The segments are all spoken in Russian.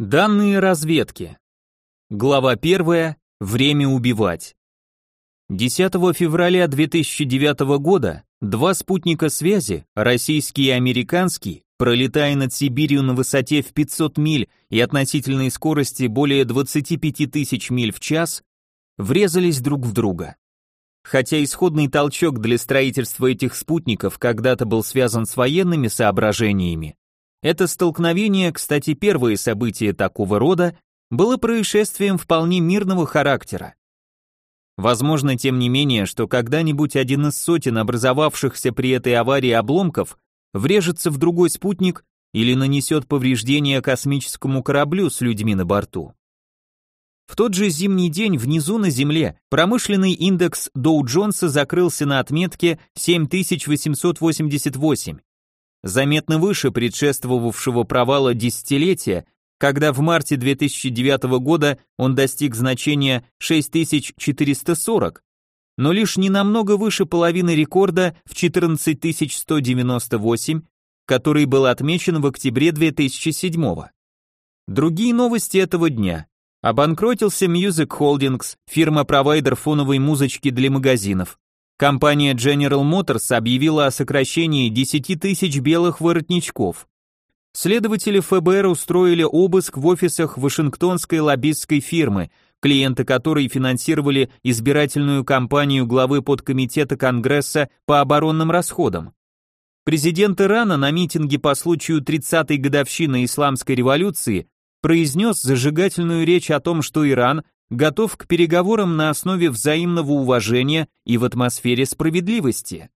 Данные разведки. Глава 1. Время убивать. 10 февраля 2009 года два спутника связи, российский и американский, пролетая над Сибирью на высоте в 500 миль и относительной скорости более 25 тысяч миль в час, врезались друг в друга. Хотя исходный толчок для строительства этих спутников когда-то был связан с военными соображениями, это столкновение, кстати, первое событие такого рода, было происшествием вполне мирного характера. Возможно, тем не менее, что когда-нибудь один из сотен образовавшихся при этой аварии обломков врежется в другой спутник или нанесет повреждения космическому кораблю с людьми на борту. В тот же зимний день внизу на Земле промышленный индекс Доу-Джонса закрылся на отметке 7888, заметно выше предшествовавшего провала десятилетия, когда в марте 2009 года он достиг значения 6440, но лишь не намного выше половины рекорда в 14198, который был отмечен в октябре 2007. Другие новости этого дня. Обанкротился Music Holdings, фирма-провайдер фоновой музычки для магазинов. Компания General Motors объявила о сокращении 10 тысяч белых воротничков. Следователи ФБР устроили обыск в офисах Вашингтонской лоббистской фирмы, клиенты которой финансировали избирательную кампанию главы подкомитета Конгресса по оборонным расходам. Президент Ирана на митинге по случаю 30-й годовщины Исламской революции произнес зажигательную речь о том, что Иран готов к переговорам на основе взаимного уважения и в атмосфере справедливости.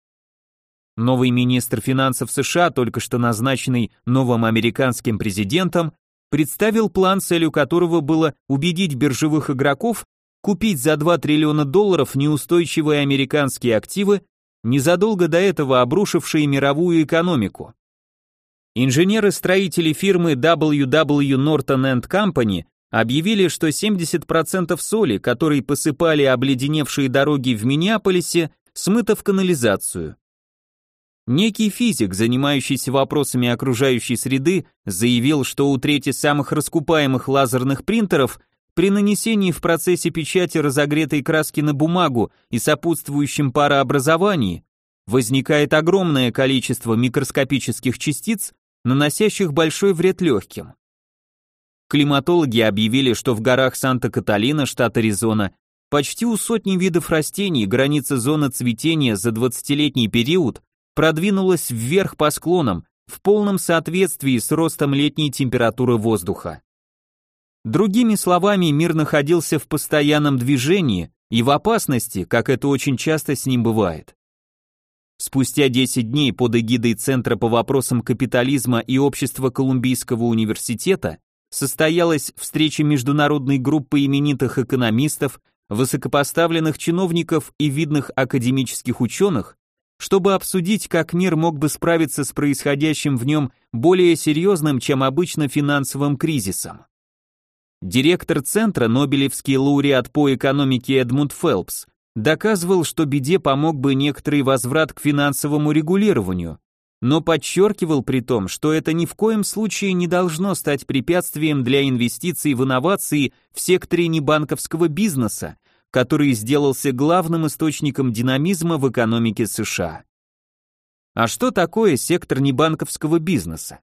Новый министр финансов США, только что назначенный новым американским президентом, представил план, целью которого было убедить биржевых игроков купить за 2 триллиона долларов неустойчивые американские активы, незадолго до этого обрушившие мировую экономику. Инженеры-строители фирмы WW Norton Company объявили, что 70% соли, которой посыпали обледеневшие дороги в Миннеаполисе, смыто в канализацию. Некий физик, занимающийся вопросами окружающей среды, заявил, что у трети самых раскупаемых лазерных принтеров при нанесении в процессе печати разогретой краски на бумагу и сопутствующем парообразовании возникает огромное количество микроскопических частиц, наносящих большой вред легким. Климатологи объявили, что в горах Санта-Каталина, штат Аризона, почти у сотни видов растений граница зоны цветения за 20-летний период продвинулась вверх по склонам в полном соответствии с ростом летней температуры воздуха. Другими словами, мир находился в постоянном движении и в опасности, как это очень часто с ним бывает. Спустя 10 дней под эгидой Центра по вопросам капитализма и общества Колумбийского университета состоялась встреча международной группы именитых экономистов, высокопоставленных чиновников и видных академических ученых, чтобы обсудить, как мир мог бы справиться с происходящим в нем более серьезным, чем обычно, финансовым кризисом. Директор центра, Нобелевский лауреат по экономике Эдмунд Фелпс, доказывал, что беде помог бы некоторый возврат к финансовому регулированию, но подчеркивал при том, что это ни в коем случае не должно стать препятствием для инвестиций в инновации в секторе небанковского бизнеса, который сделался главным источником динамизма в экономике США. А что такое сектор небанковского бизнеса?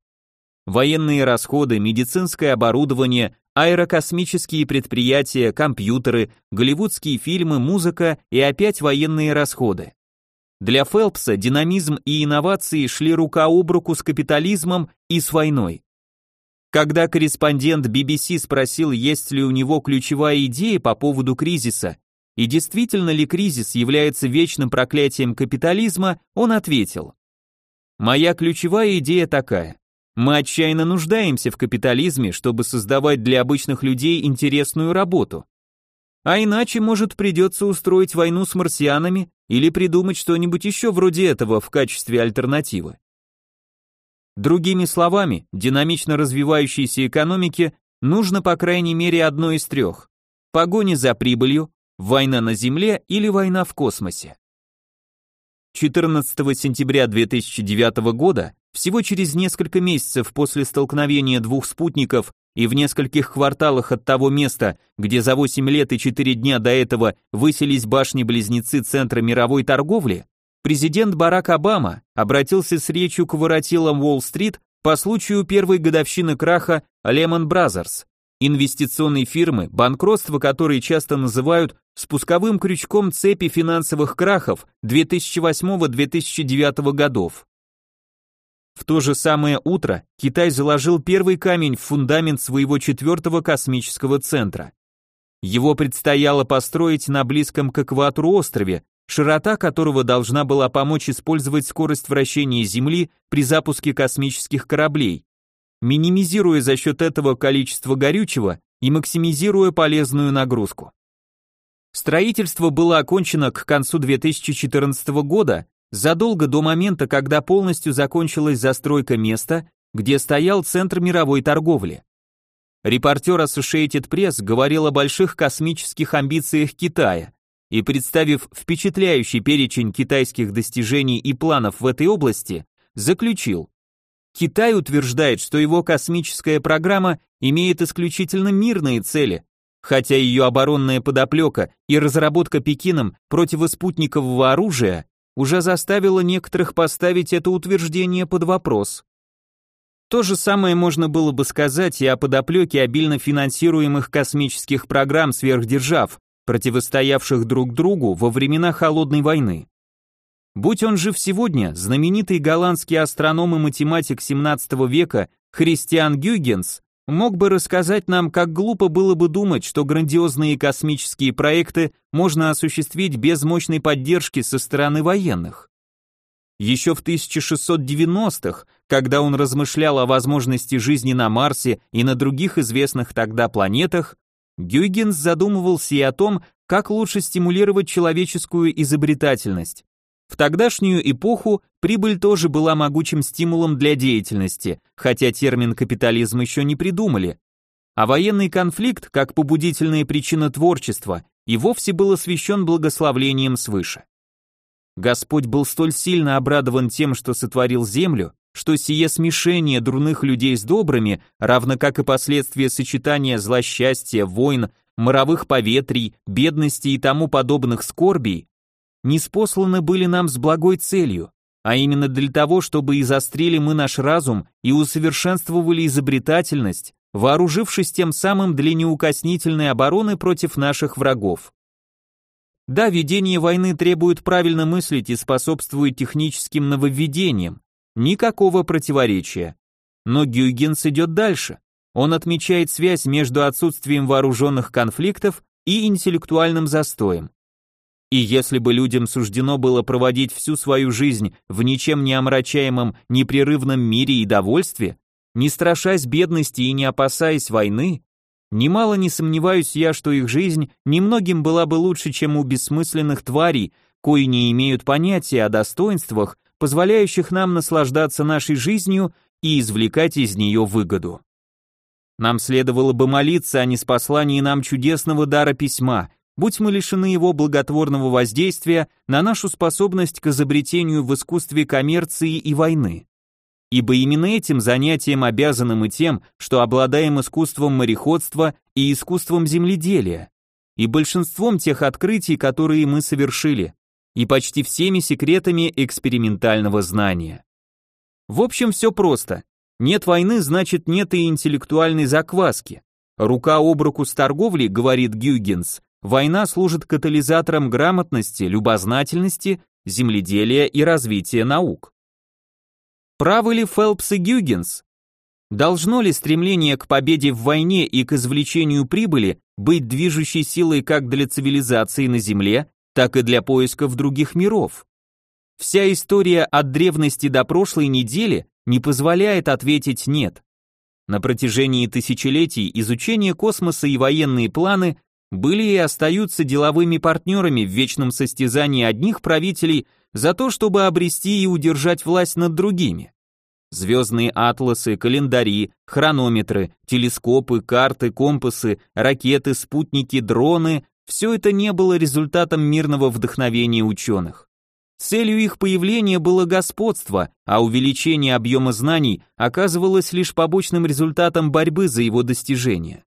Военные расходы, медицинское оборудование, аэрокосмические предприятия, компьютеры, голливудские фильмы, музыка и опять военные расходы. Для Фелпса динамизм и инновации шли рука об руку с капитализмом и с войной. Когда корреспондент BBC спросил, есть ли у него ключевая идея по поводу кризиса, и действительно ли кризис является вечным проклятием капитализма, он ответил. «Моя ключевая идея такая. Мы отчаянно нуждаемся в капитализме, чтобы создавать для обычных людей интересную работу. А иначе, может, придется устроить войну с марсианами или придумать что-нибудь еще вроде этого в качестве альтернативы. Другими словами, динамично развивающейся экономике нужно по крайней мере одно из трех. Погоня за прибылью, война на Земле или война в космосе. 14 сентября 2009 года, всего через несколько месяцев после столкновения двух спутников и в нескольких кварталах от того места, где за 8 лет и 4 дня до этого выселись башни-близнецы Центра мировой торговли, президент Барак Обама обратился с речью к воротилам Уолл-стрит по случаю первой годовщины краха Lehman Brothers, инвестиционной фирмы, банкротство которой часто называют спусковым крючком цепи финансовых крахов 2008-2009 годов. В то же самое утро Китай заложил первый камень в фундамент своего четвертого космического центра. Его предстояло построить на близком к экватору острове, широта которого должна была помочь использовать скорость вращения Земли при запуске космических кораблей, минимизируя за счет этого количество горючего и максимизируя полезную нагрузку. Строительство было окончено к концу 2014 года, задолго до момента, когда полностью закончилась застройка места, где стоял центр мировой торговли. Репортер Associated Press говорил о больших космических амбициях Китая и, представив впечатляющий перечень китайских достижений и планов в этой области, заключил, Китай утверждает, что его космическая программа имеет исключительно мирные цели, хотя ее оборонная подоплека и разработка Пекином противоспутникового оружия уже заставила некоторых поставить это утверждение под вопрос. То же самое можно было бы сказать и о подоплеке обильно финансируемых космических программ сверхдержав, противостоявших друг другу во времена Холодной войны. Будь он жив сегодня, знаменитый голландский астроном и математик 17 века Христиан Гюгенс мог бы рассказать нам, как глупо было бы думать, что грандиозные космические проекты можно осуществить без мощной поддержки со стороны военных. Еще в 1690-х, когда он размышлял о возможности жизни на Марсе и на других известных тогда планетах, Гюйгенс задумывался и о том, как лучше стимулировать человеческую изобретательность. В тогдашнюю эпоху прибыль тоже была могучим стимулом для деятельности, хотя термин капитализм еще не придумали. А военный конфликт, как побудительная причина творчества, и вовсе был освящен благословлением свыше. Господь был столь сильно обрадован тем, что сотворил землю, что сие смешение дурных людей с добрыми, равно как и последствия сочетания злосчастья, войн, моровых поветрий, бедности и тому подобных скорбей, неспосланы были нам с благой целью, а именно для того, чтобы изострили мы наш разум и усовершенствовали изобретательность, вооружившись тем самым для неукоснительной обороны против наших врагов. Да, ведение войны требует правильно мыслить и способствует техническим нововведениям, никакого противоречия. Но Гюйгенс идет дальше. Он отмечает связь между отсутствием вооруженных конфликтов и интеллектуальным застоем. И если бы людям суждено было проводить всю свою жизнь в ничем не омрачаемом непрерывном мире и довольстве, не страшась бедности и не опасаясь войны, немало не сомневаюсь я, что их жизнь немногим была бы лучше, чем у бессмысленных тварей, кои не имеют понятия о достоинствах, позволяющих нам наслаждаться нашей жизнью и извлекать из нее выгоду. Нам следовало бы молиться о неспослании нам чудесного дара письма, будь мы лишены его благотворного воздействия на нашу способность к изобретению в искусстве коммерции и войны. Ибо именно этим занятием обязаны мы тем, что обладаем искусством мореходства и искусством земледелия, и большинством тех открытий, которые мы совершили, и почти всеми секретами экспериментального знания. В общем, все просто. Нет войны, значит нет и интеллектуальной закваски. Рука об руку с торговлей, говорит Гюгенс, Война служит катализатором грамотности, любознательности, земледелия и развития наук. Правы ли Фелпс и Гюгенс? Должно ли стремление к победе в войне и к извлечению прибыли быть движущей силой как для цивилизации на Земле, так и для поисков других миров? Вся история от древности до прошлой недели не позволяет ответить «нет». На протяжении тысячелетий изучение космоса и военные планы были и остаются деловыми партнерами в вечном состязании одних правителей за то, чтобы обрести и удержать власть над другими. Звездные атласы, календари, хронометры, телескопы, карты, компасы, ракеты, спутники, дроны – все это не было результатом мирного вдохновения ученых. Целью их появления было господство, а увеличение объема знаний оказывалось лишь побочным результатом борьбы за его достижение.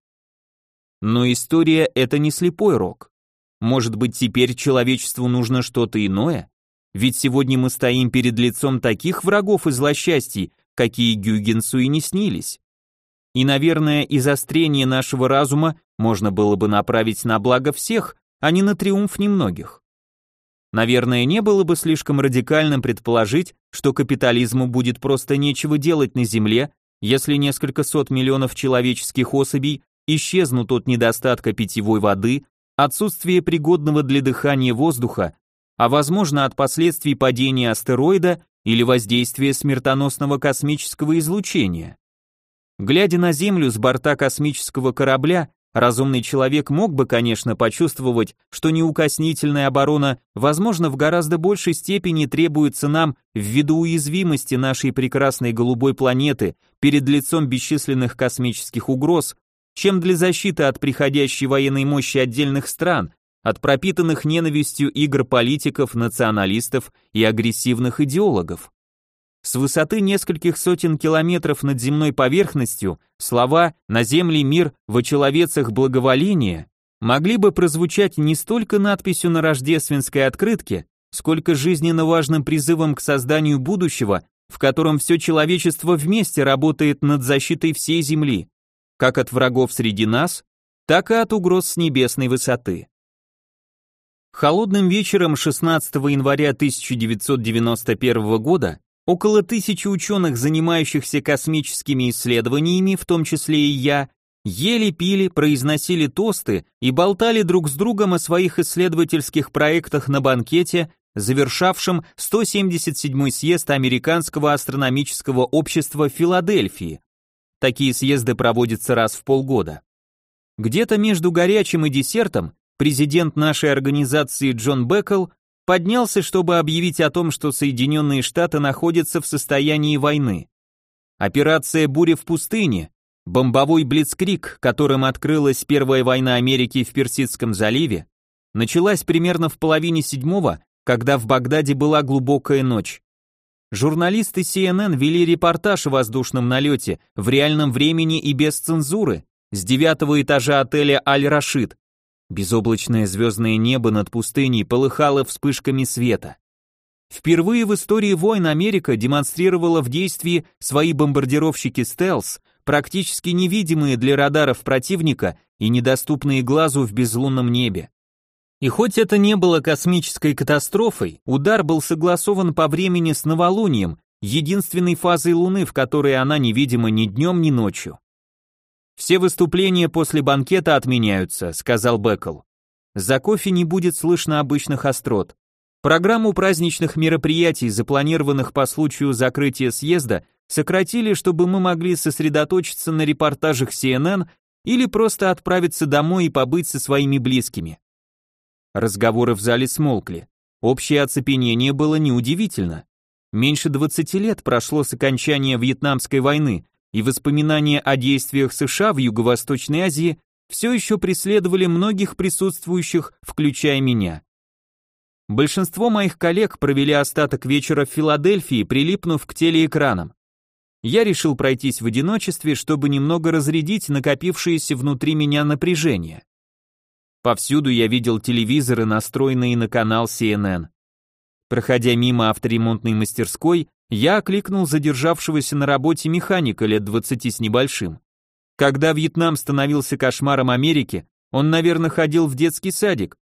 Но история — это не слепой рок. Может быть, теперь человечеству нужно что-то иное? Ведь сегодня мы стоим перед лицом таких врагов и злосчастий, какие Гюгенсу и не снились. И, наверное, изострение нашего разума можно было бы направить на благо всех, а не на триумф немногих. Наверное, не было бы слишком радикальным предположить, что капитализму будет просто нечего делать на Земле, если несколько сот миллионов человеческих особей исчезнут от недостатка питьевой воды, отсутствия пригодного для дыхания воздуха, а возможно от последствий падения астероида или воздействия смертоносного космического излучения. Глядя на Землю с борта космического корабля, разумный человек мог бы, конечно, почувствовать, что неукоснительная оборона, возможно, в гораздо большей степени требуется нам ввиду уязвимости нашей прекрасной голубой планеты перед лицом бесчисленных космических угроз, чем для защиты от приходящей военной мощи отдельных стран, от пропитанных ненавистью игр политиков, националистов и агрессивных идеологов. С высоты нескольких сотен километров над земной поверхностью слова «на земле мир, в очеловецах благоволение» могли бы прозвучать не столько надписью на рождественской открытке, сколько жизненно важным призывом к созданию будущего, в котором все человечество вместе работает над защитой всей Земли, как от врагов среди нас, так и от угроз с небесной высоты. Холодным вечером 16 января 1991 года Около тысячи ученых, занимающихся космическими исследованиями, в том числе и я, ели, пили, произносили тосты и болтали друг с другом о своих исследовательских проектах на банкете, завершавшем 177-й съезд Американского астрономического общества Филадельфии. Такие съезды проводятся раз в полгода. Где-то между горячим и десертом президент нашей организации Джон Беккел поднялся, чтобы объявить о том, что Соединенные Штаты находятся в состоянии войны. Операция «Буря в пустыне», бомбовой блицкрик, которым открылась Первая война Америки в Персидском заливе, началась примерно в половине седьмого, когда в Багдаде была глубокая ночь. Журналисты CNN вели репортаж о воздушном налете в реальном времени и без цензуры с девятого этажа отеля «Аль-Рашид», Безоблачное звездное небо над пустыней полыхало вспышками света. Впервые в истории войн Америка демонстрировала в действии свои бомбардировщики стелс, практически невидимые для радаров противника и недоступные глазу в безлунном небе. И хоть это не было космической катастрофой, удар был согласован по времени с новолунием, единственной фазой Луны, в которой она невидима ни днем, ни ночью. «Все выступления после банкета отменяются», — сказал Беккл. «За кофе не будет слышно обычных острот. Программу праздничных мероприятий, запланированных по случаю закрытия съезда, сократили, чтобы мы могли сосредоточиться на репортажах CNN или просто отправиться домой и побыть со своими близкими». Разговоры в зале смолкли. Общее оцепенение было неудивительно. Меньше 20 лет прошло с окончания Вьетнамской войны, и воспоминания о действиях США в Юго-Восточной Азии все еще преследовали многих присутствующих, включая меня. Большинство моих коллег провели остаток вечера в Филадельфии, прилипнув к телеэкранам. Я решил пройтись в одиночестве, чтобы немного разрядить накопившееся внутри меня напряжение. Повсюду я видел телевизоры, настроенные на канал CNN. Проходя мимо авторемонтной мастерской, я окликнул задержавшегося на работе механика лет 20 с небольшим. Когда Вьетнам становился кошмаром Америки, он, наверное, ходил в детский садик.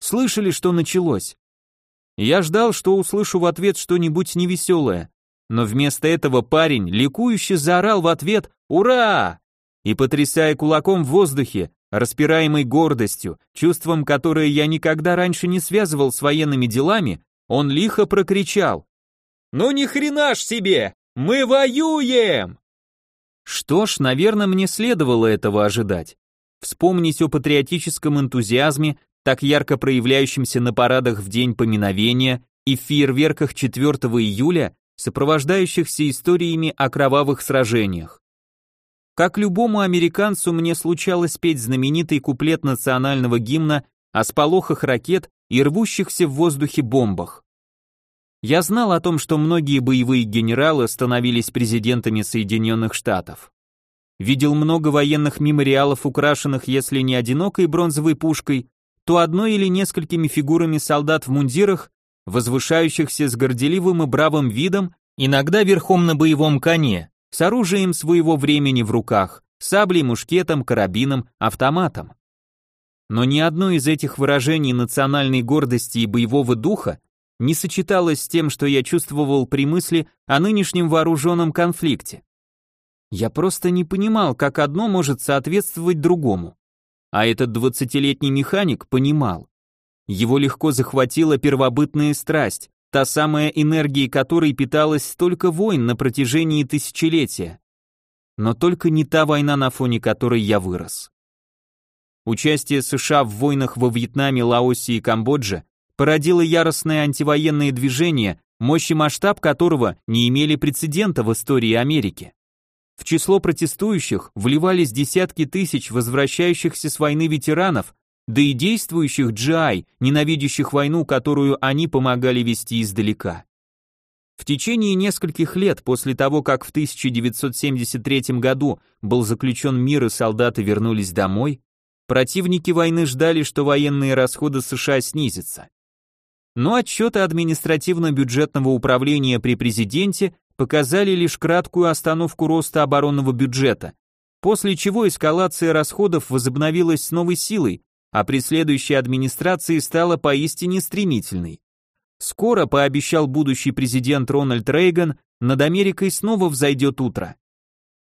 Слышали, что началось? Я ждал, что услышу в ответ что-нибудь невеселое, но вместо этого парень ликующе заорал в ответ «Ура!» и, потрясая кулаком в воздухе, распираемый гордостью, чувством, которое я никогда раньше не связывал с военными делами, он лихо прокричал ну ни хрена ж себе! Мы воюем! Что ж, наверное, мне следовало этого ожидать. Вспомнить о патриотическом энтузиазме, так ярко проявляющемся на парадах в день поминовения и в фейерверках 4 июля, сопровождающихся историями о кровавых сражениях. Как любому американцу мне случалось петь знаменитый куплет национального гимна о сполохах ракет и рвущихся в воздухе бомбах. Я знал о том, что многие боевые генералы становились президентами Соединенных Штатов. Видел много военных мемориалов, украшенных, если не одинокой бронзовой пушкой, то одной или несколькими фигурами солдат в мундирах, возвышающихся с горделивым и бравым видом, иногда верхом на боевом коне, с оружием своего времени в руках, саблей, мушкетом, карабином, автоматом. Но ни одно из этих выражений национальной гордости и боевого духа не сочеталось с тем, что я чувствовал при мысли о нынешнем вооруженном конфликте. Я просто не понимал, как одно может соответствовать другому. А этот двадцатилетний механик понимал. Его легко захватила первобытная страсть, та самая энергия которой питалась столько войн на протяжении тысячелетия. Но только не та война, на фоне которой я вырос. Участие США в войнах во Вьетнаме, Лаосе и Камбодже породило яростное антивоенное движение, мощь и масштаб которого не имели прецедента в истории Америки. В число протестующих вливались десятки тысяч возвращающихся с войны ветеранов, да и действующих GI, ненавидящих войну, которую они помогали вести издалека. В течение нескольких лет после того, как в 1973 году был заключен мир и солдаты вернулись домой, противники войны ждали, что военные расходы США снизятся но отчеты административно-бюджетного управления при президенте показали лишь краткую остановку роста оборонного бюджета, после чего эскалация расходов возобновилась с новой силой, а при следующей администрации стала поистине стремительной. Скоро, пообещал будущий президент Рональд Рейган, над Америкой снова взойдет утро.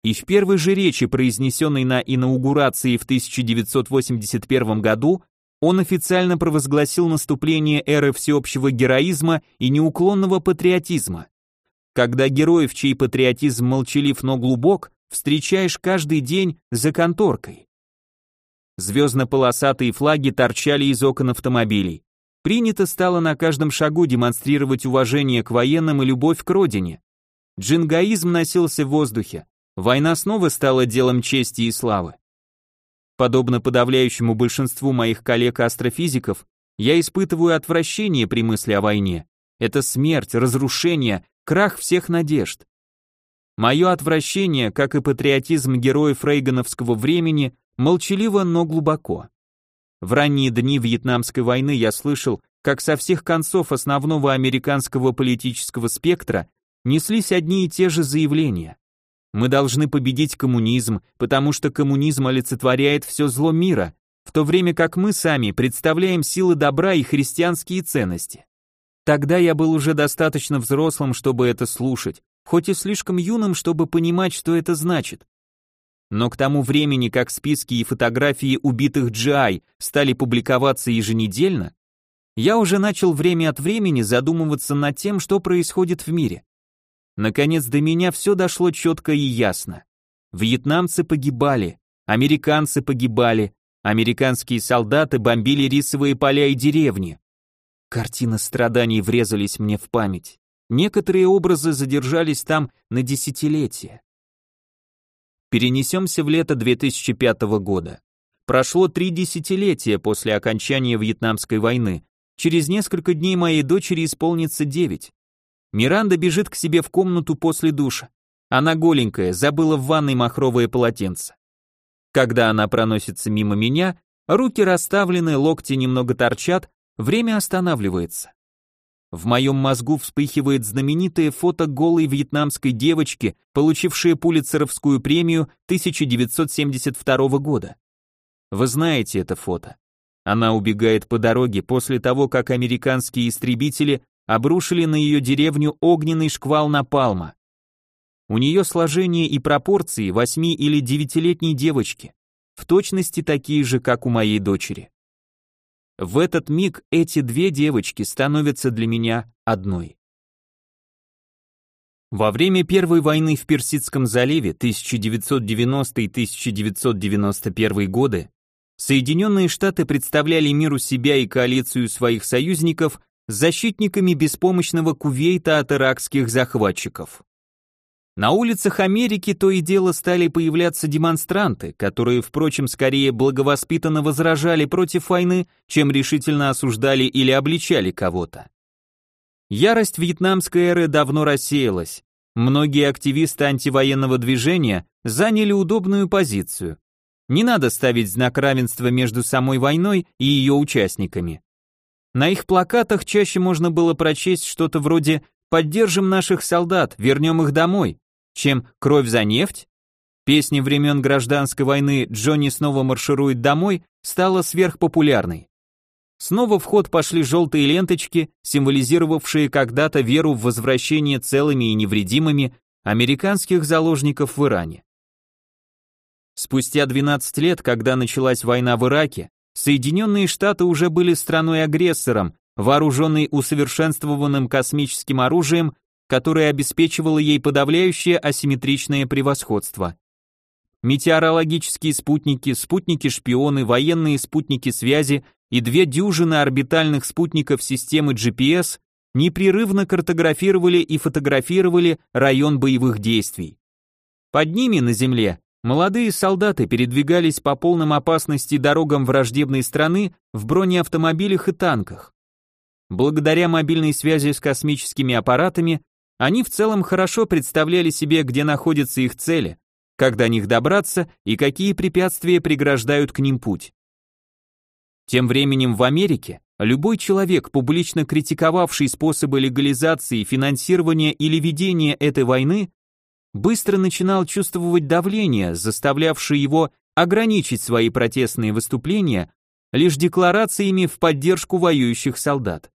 И в первой же речи, произнесенной на инаугурации в 1981 году, он официально провозгласил наступление эры всеобщего героизма и неуклонного патриотизма. Когда героев, чей патриотизм молчалив, но глубок, встречаешь каждый день за конторкой. Звездно-полосатые флаги торчали из окон автомобилей. Принято стало на каждом шагу демонстрировать уважение к военным и любовь к родине. Джингаизм носился в воздухе. Война снова стала делом чести и славы. Подобно подавляющему большинству моих коллег-астрофизиков, я испытываю отвращение при мысли о войне. Это смерть, разрушение, крах всех надежд. Мое отвращение, как и патриотизм героев рейгановского времени, молчаливо, но глубоко. В ранние дни Вьетнамской войны я слышал, как со всех концов основного американского политического спектра неслись одни и те же заявления. Мы должны победить коммунизм, потому что коммунизм олицетворяет все зло мира, в то время как мы сами представляем силы добра и христианские ценности. Тогда я был уже достаточно взрослым, чтобы это слушать, хоть и слишком юным, чтобы понимать, что это значит. Но к тому времени, как списки и фотографии убитых GI стали публиковаться еженедельно, я уже начал время от времени задумываться над тем, что происходит в мире. Наконец до меня все дошло четко и ясно. Вьетнамцы погибали, американцы погибали, американские солдаты бомбили рисовые поля и деревни. Картины страданий врезались мне в память. Некоторые образы задержались там на десятилетия. Перенесемся в лето 2005 года. Прошло три десятилетия после окончания Вьетнамской войны. Через несколько дней моей дочери исполнится девять. Миранда бежит к себе в комнату после душа. Она голенькая, забыла в ванной махровое полотенце. Когда она проносится мимо меня, руки расставлены, локти немного торчат, время останавливается. В моем мозгу вспыхивает знаменитое фото голой вьетнамской девочки, получившей Пулитцеровскую премию 1972 года. Вы знаете это фото. Она убегает по дороге после того, как американские истребители обрушили на ее деревню огненный шквал напалма. У нее сложение и пропорции восьми- или девятилетней девочки, в точности такие же, как у моей дочери. В этот миг эти две девочки становятся для меня одной. Во время Первой войны в Персидском заливе 1990-1991 годы Соединенные Штаты представляли миру себя и коалицию своих союзников защитниками беспомощного Кувейта от иракских захватчиков. На улицах Америки то и дело стали появляться демонстранты, которые, впрочем, скорее благовоспитанно возражали против войны, чем решительно осуждали или обличали кого-то. Ярость вьетнамской эры давно рассеялась. Многие активисты антивоенного движения заняли удобную позицию. Не надо ставить знак равенства между самой войной и ее участниками. На их плакатах чаще можно было прочесть что-то вроде «Поддержим наших солдат, вернем их домой», чем «Кровь за нефть». Песня времен гражданской войны «Джонни снова марширует домой» стала сверхпопулярной. Снова в ход пошли желтые ленточки, символизировавшие когда-то веру в возвращение целыми и невредимыми американских заложников в Иране. Спустя 12 лет, когда началась война в Ираке, Соединенные Штаты уже были страной-агрессором, вооруженной усовершенствованным космическим оружием, которое обеспечивало ей подавляющее асимметричное превосходство. Метеорологические спутники, спутники-шпионы, военные спутники связи и две дюжины орбитальных спутников системы GPS непрерывно картографировали и фотографировали район боевых действий. Под ними на Земле молодые солдаты передвигались по полным опасности дорогам враждебной страны в бронеавтомобилях и танках. Благодаря мобильной связи с космическими аппаратами, они в целом хорошо представляли себе, где находятся их цели, как до них добраться и какие препятствия преграждают к ним путь. Тем временем в Америке любой человек, публично критиковавший способы легализации, финансирования или ведения этой войны, быстро начинал чувствовать давление, заставлявшее его ограничить свои протестные выступления лишь декларациями в поддержку воюющих солдат.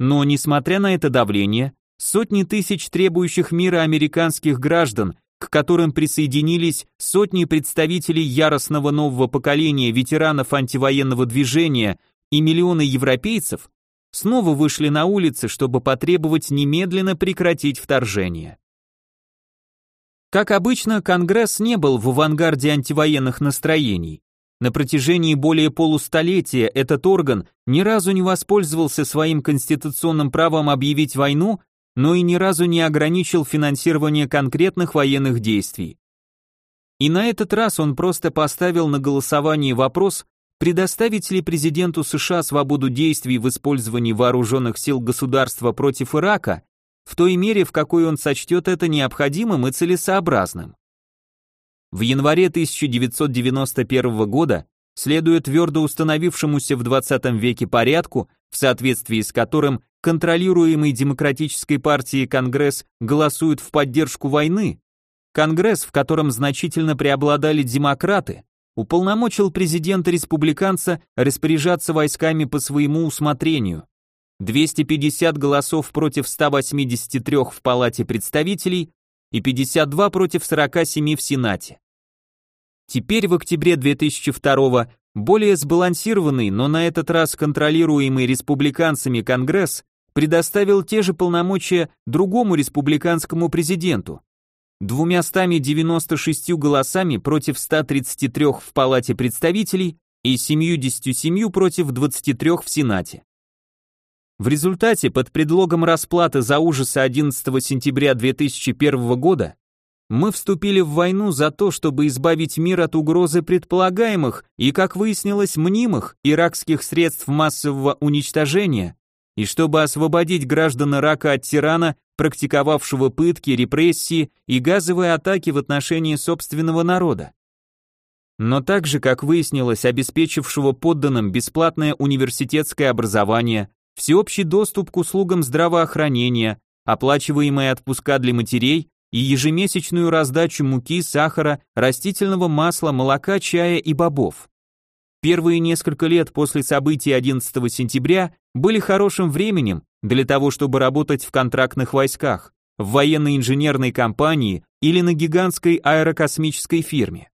Но, несмотря на это давление, сотни тысяч требующих мира американских граждан к которым присоединились сотни представителей яростного нового поколения ветеранов антивоенного движения и миллионы европейцев, снова вышли на улицы, чтобы потребовать немедленно прекратить вторжение. Как обычно, Конгресс не был в авангарде антивоенных настроений. На протяжении более полустолетия этот орган ни разу не воспользовался своим конституционным правом объявить войну но и ни разу не ограничил финансирование конкретных военных действий. И на этот раз он просто поставил на голосование вопрос, предоставить ли президенту США свободу действий в использовании вооруженных сил государства против Ирака в той мере, в какой он сочтет это необходимым и целесообразным. В январе 1991 года, следуя твердо установившемуся в 20 веке порядку, в соответствии с которым контролируемый демократической партией Конгресс голосует в поддержку войны, Конгресс, в котором значительно преобладали демократы, уполномочил президента-республиканца распоряжаться войсками по своему усмотрению. 250 голосов против 183 в Палате представителей и 52 против 47 в Сенате. Теперь в октябре 2002 более сбалансированный, но на этот раз контролируемый республиканцами Конгресс предоставил те же полномочия другому республиканскому президенту. 296 голосами против 133 в Палате представителей и 77 против 23 в Сенате. В результате, под предлогом расплаты за ужасы 11 сентября 2001 года, мы вступили в войну за то, чтобы избавить мир от угрозы предполагаемых и, как выяснилось, мнимых иракских средств массового уничтожения, и чтобы освободить граждан Ирака от тирана, практиковавшего пытки, репрессии и газовые атаки в отношении собственного народа. Но также, как выяснилось, обеспечившего подданным бесплатное университетское образование, всеобщий доступ к услугам здравоохранения, оплачиваемые отпуска для матерей и ежемесячную раздачу муки, сахара, растительного масла, молока, чая и бобов. Первые несколько лет после событий 11 сентября были хорошим временем для того, чтобы работать в контрактных войсках, в военной инженерной компании или на гигантской аэрокосмической фирме.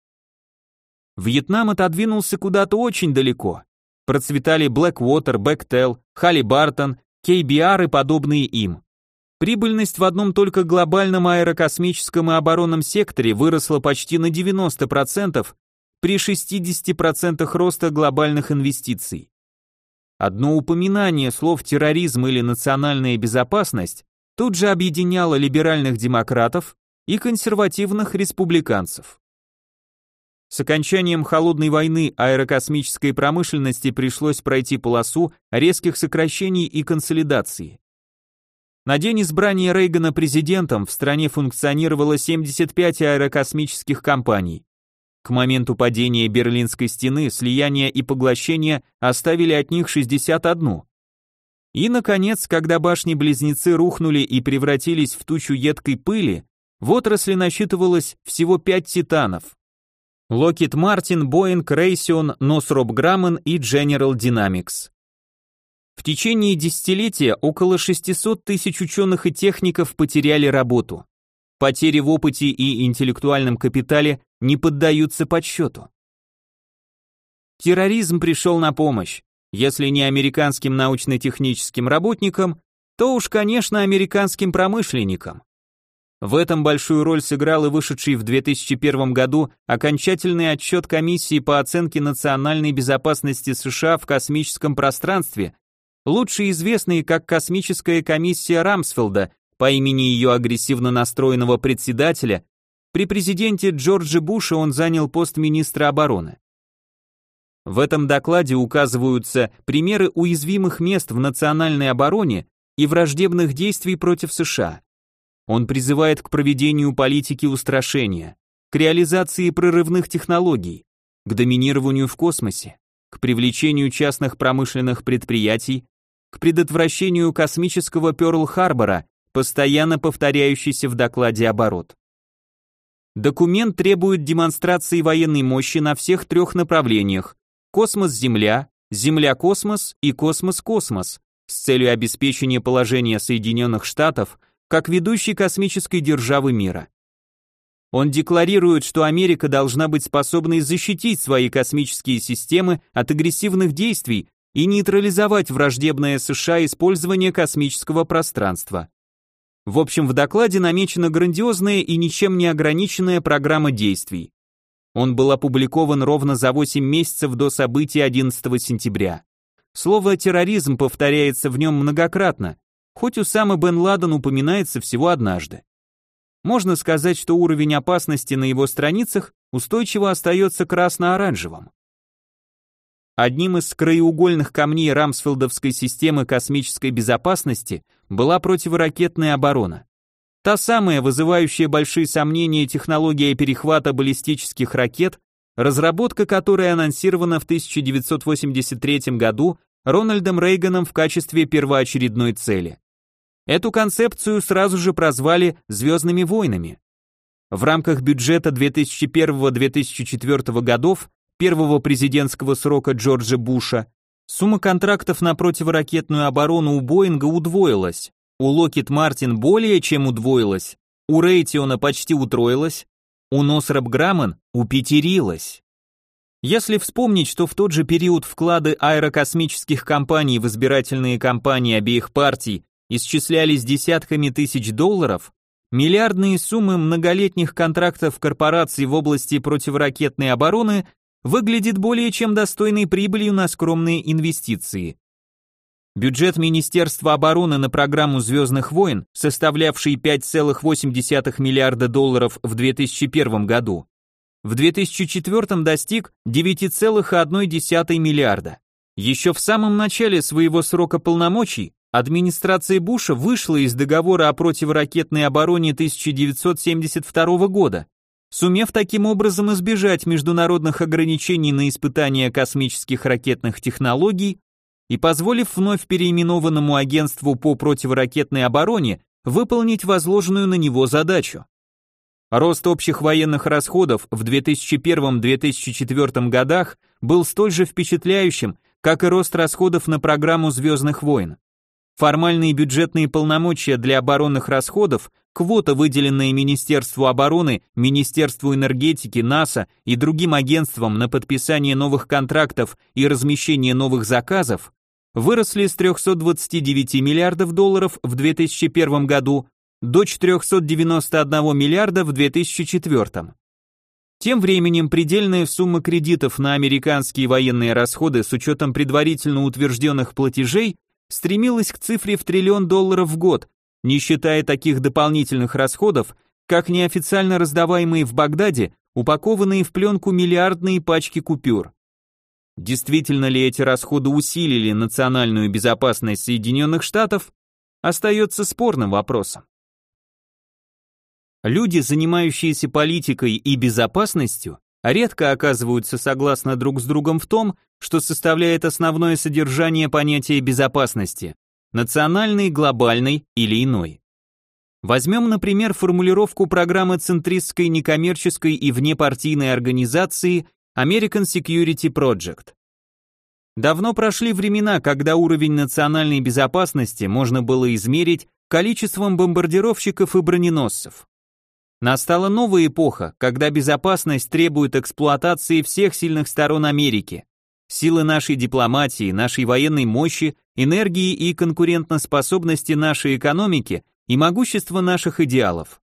Вьетнам отодвинулся куда-то очень далеко. Процветали Blackwater, Bechtel, Halliburton, KBR и подобные им. Прибыльность в одном только глобальном аэрокосмическом и оборонном секторе выросла почти на 90% при 60% роста глобальных инвестиций. Одно упоминание слов терроризм или национальная безопасность тут же объединяло либеральных демократов и консервативных республиканцев. С окончанием холодной войны аэрокосмической промышленности пришлось пройти полосу резких сокращений и консолидации. На день избрания Рейгана президентом в стране функционировало 75 аэрокосмических компаний. К моменту падения Берлинской стены слияние и поглощение оставили от них 61. И, наконец, когда башни-близнецы рухнули и превратились в тучу едкой пыли, в отрасли насчитывалось всего 5 титанов. Lockheed Martin, Boeing, Raytheon, Northrop Grumman и General Dynamics. В течение десятилетия около 600 тысяч ученых и техников потеряли работу. Потери в опыте и интеллектуальном капитале не поддаются подсчету. Терроризм пришел на помощь. Если не американским научно-техническим работникам, то уж, конечно, американским промышленникам. В этом большую роль сыграл и вышедший в 2001 году окончательный отчет комиссии по оценке национальной безопасности США в космическом пространстве, лучше известный как космическая комиссия Рамсфелда по имени ее агрессивно настроенного председателя, при президенте Джорджи Буше он занял пост министра обороны. В этом докладе указываются примеры уязвимых мест в национальной обороне и враждебных действий против США. Он призывает к проведению политики устрашения, к реализации прорывных технологий, к доминированию в космосе, к привлечению частных промышленных предприятий, к предотвращению космического Пёрл-Харбора постоянно повторяющийся в докладе оборот. Документ требует демонстрации военной мощи на всех трех направлениях – космос-Земля, Земля-космос и космос-космос с целью обеспечения положения Соединенных Штатов как ведущей космической державы мира. Он декларирует, что Америка должна быть способной защитить свои космические системы от агрессивных действий и нейтрализовать враждебное США использование космического пространства. В общем, в докладе намечена грандиозная и ничем не ограниченная программа действий. Он был опубликован ровно за 8 месяцев до событий 11 сентября. Слово «терроризм» повторяется в нем многократно, хоть Усама бен Ладен упоминается всего однажды. Можно сказать, что уровень опасности на его страницах устойчиво остается красно-оранжевым. Одним из краеугольных камней Рамсфелдовской системы космической безопасности была противоракетная оборона. Та самая, вызывающая большие сомнения технология перехвата баллистических ракет, разработка которой анонсирована в 1983 году Рональдом Рейганом в качестве первоочередной цели. Эту концепцию сразу же прозвали «звездными войнами». В рамках бюджета 2001-2004 годов первого президентского срока Джорджа Буша, сумма контрактов на противоракетную оборону у Боинга удвоилась, у Локит Мартин более чем удвоилась, у Рейтиона почти утроилась, у Носраб Грамман упетерилась. Если вспомнить, что в тот же период вклады аэрокосмических компаний в избирательные кампании обеих партий исчислялись десятками тысяч долларов, миллиардные суммы многолетних контрактов корпораций в области противоракетной обороны выглядит более чем достойной прибылью на скромные инвестиции. Бюджет Министерства обороны на программу «Звездных войн», составлявший 5,8 миллиарда долларов в 2001 году, в 2004 достиг 9,1 миллиарда. Еще в самом начале своего срока полномочий администрация Буша вышла из договора о противоракетной обороне 1972 года, сумев таким образом избежать международных ограничений на испытания космических ракетных технологий и позволив вновь переименованному агентству по противоракетной обороне выполнить возложенную на него задачу. Рост общих военных расходов в 2001-2004 годах был столь же впечатляющим, как и рост расходов на программу «Звездных войн». Формальные бюджетные полномочия для оборонных расходов Квота, выделенная Министерству обороны, Министерству энергетики, НАСА и другим агентствам на подписание новых контрактов и размещение новых заказов, выросли с 329 миллиардов долларов в 2001 году до 491 миллиарда в 2004. Тем временем предельная сумма кредитов на американские военные расходы с учетом предварительно утвержденных платежей стремилась к цифре в триллион долларов в год, не считая таких дополнительных расходов, как неофициально раздаваемые в Багдаде, упакованные в пленку миллиардные пачки купюр. Действительно ли эти расходы усилили национальную безопасность Соединенных Штатов? остается спорным вопросом. Люди, занимающиеся политикой и безопасностью, редко оказываются согласны друг с другом в том, что составляет основное содержание понятия безопасности – национальный, глобальный или иной. Возьмем, например, формулировку программы центристской некоммерческой и внепартийной организации American Security Project. Давно прошли времена, когда уровень национальной безопасности можно было измерить количеством бомбардировщиков и броненосцев. Настала новая эпоха, когда безопасность требует эксплуатации всех сильных сторон Америки. Силы нашей дипломатии, нашей военной мощи, энергии и конкурентоспособности нашей экономики и могущества наших идеалов.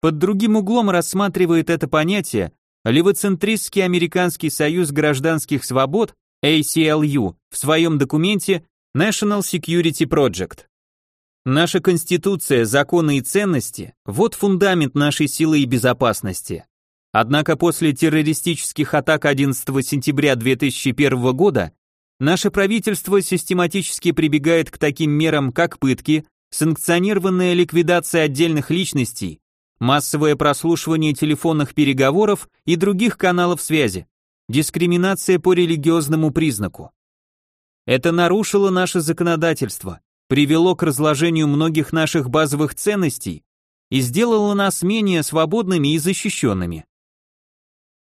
Под другим углом рассматривает это понятие левоцентристский Американский союз гражданских свобод ACLU в своем документе National Security Project. Наша конституция, законы и ценности – вот фундамент нашей силы и безопасности. Однако после террористических атак 11 сентября 2001 года наше правительство систематически прибегает к таким мерам, как пытки, санкционированная ликвидация отдельных личностей, массовое прослушивание телефонных переговоров и других каналов связи, дискриминация по религиозному признаку. Это нарушило наше законодательство, привело к разложению многих наших базовых ценностей и сделало нас менее свободными и защищенными.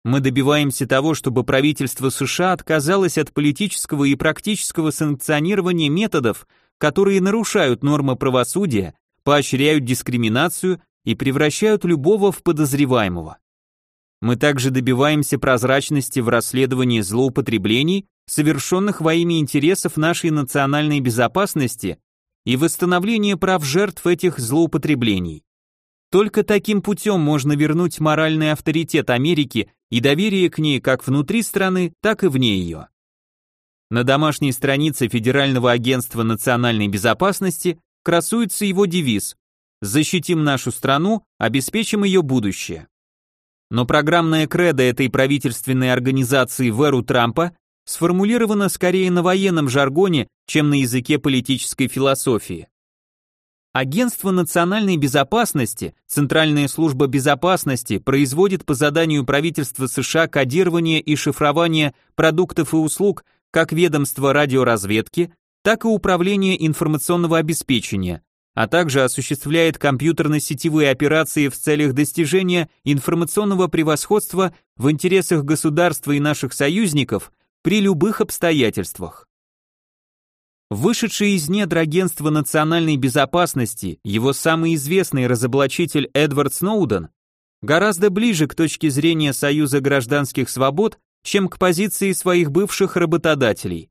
Мы добиваемся того, чтобы правительство США отказалось от политического и практического санкционирования методов, которые нарушают нормы правосудия, поощряют дискриминацию и превращают любого в подозреваемого. Мы также добиваемся прозрачности в расследовании злоупотреблений, совершенных во имя интересов нашей национальной безопасности и восстановление прав жертв этих злоупотреблений. Только таким путем можно вернуть моральный авторитет Америки и доверие к ней как внутри страны, так и вне ее. На домашней странице Федерального агентства национальной безопасности красуется его девиз «Защитим нашу страну, обеспечим ее будущее». Но программная кредо этой правительственной организации в эру Трампа сформулировано скорее на военном жаргоне, чем на языке политической философии. Агентство национальной безопасности, Центральная служба безопасности производит по заданию правительства США кодирование и шифрование продуктов и услуг как ведомство радиоразведки, так и управление информационного обеспечения, а также осуществляет компьютерно-сетевые операции в целях достижения информационного превосходства в интересах государства и наших союзников – при любых обстоятельствах. Вышедший из недр Агентства национальной безопасности, его самый известный разоблачитель Эдвард Сноуден, гораздо ближе к точке зрения Союза гражданских свобод, чем к позиции своих бывших работодателей.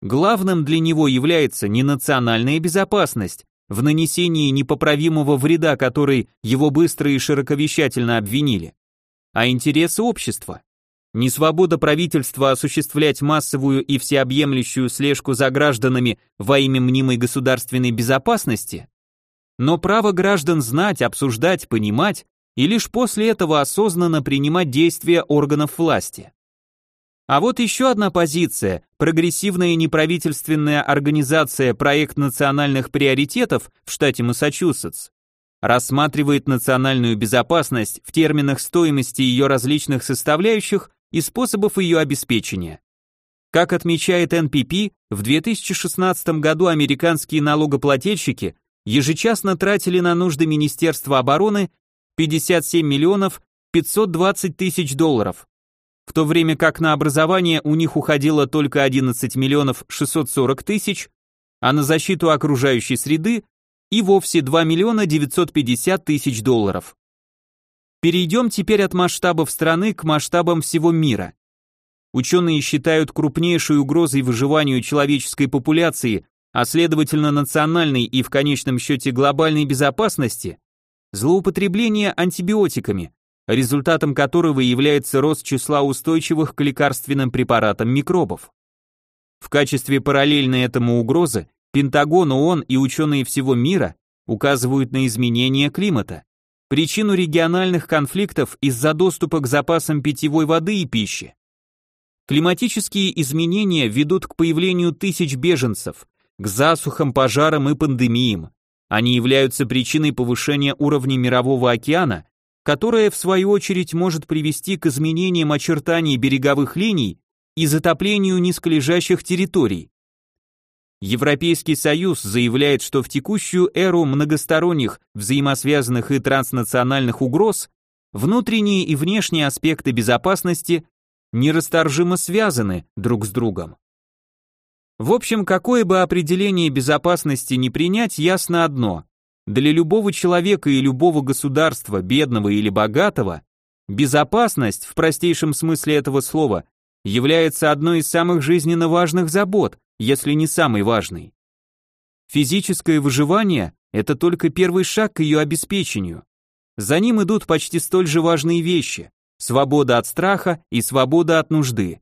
Главным для него является не национальная безопасность, в нанесении непоправимого вреда, который его быстро и широковещательно обвинили, а интересы общества. Не свобода правительства осуществлять массовую и всеобъемлющую слежку за гражданами во имя мнимой государственной безопасности, но право граждан знать, обсуждать, понимать и лишь после этого осознанно принимать действия органов власти. А вот еще одна позиция, прогрессивная неправительственная организация «Проект национальных приоритетов» в штате Массачусетс, рассматривает национальную безопасность в терминах стоимости ее различных составляющих и способов ее обеспечения. Как отмечает NPP, в 2016 году американские налогоплательщики ежечасно тратили на нужды Министерства обороны 57 миллионов 520 тысяч долларов, в то время как на образование у них уходило только 11 миллионов 640 тысяч, а на защиту окружающей среды и вовсе 2 миллиона 950 тысяч долларов. Перейдем теперь от масштабов страны к масштабам всего мира. Ученые считают крупнейшей угрозой выживанию человеческой популяции, а следовательно национальной и в конечном счете глобальной безопасности, злоупотребление антибиотиками, результатом которого является рост числа устойчивых к лекарственным препаратам микробов. В качестве параллельной этому угрозы Пентагон, ООН и ученые всего мира указывают на изменение климата причину региональных конфликтов из-за доступа к запасам питьевой воды и пищи. Климатические изменения ведут к появлению тысяч беженцев, к засухам, пожарам и пандемиям. Они являются причиной повышения уровня мирового океана, которое в свою очередь может привести к изменениям очертаний береговых линий и затоплению низколежащих территорий. Европейский Союз заявляет, что в текущую эру многосторонних, взаимосвязанных и транснациональных угроз внутренние и внешние аспекты безопасности нерасторжимо связаны друг с другом. В общем, какое бы определение безопасности ни принять, ясно одно. Для любого человека и любого государства, бедного или богатого, безопасность, в простейшем смысле этого слова, является одной из самых жизненно важных забот, если не самой важной. Физическое выживание – это только первый шаг к ее обеспечению. За ним идут почти столь же важные вещи – свобода от страха и свобода от нужды.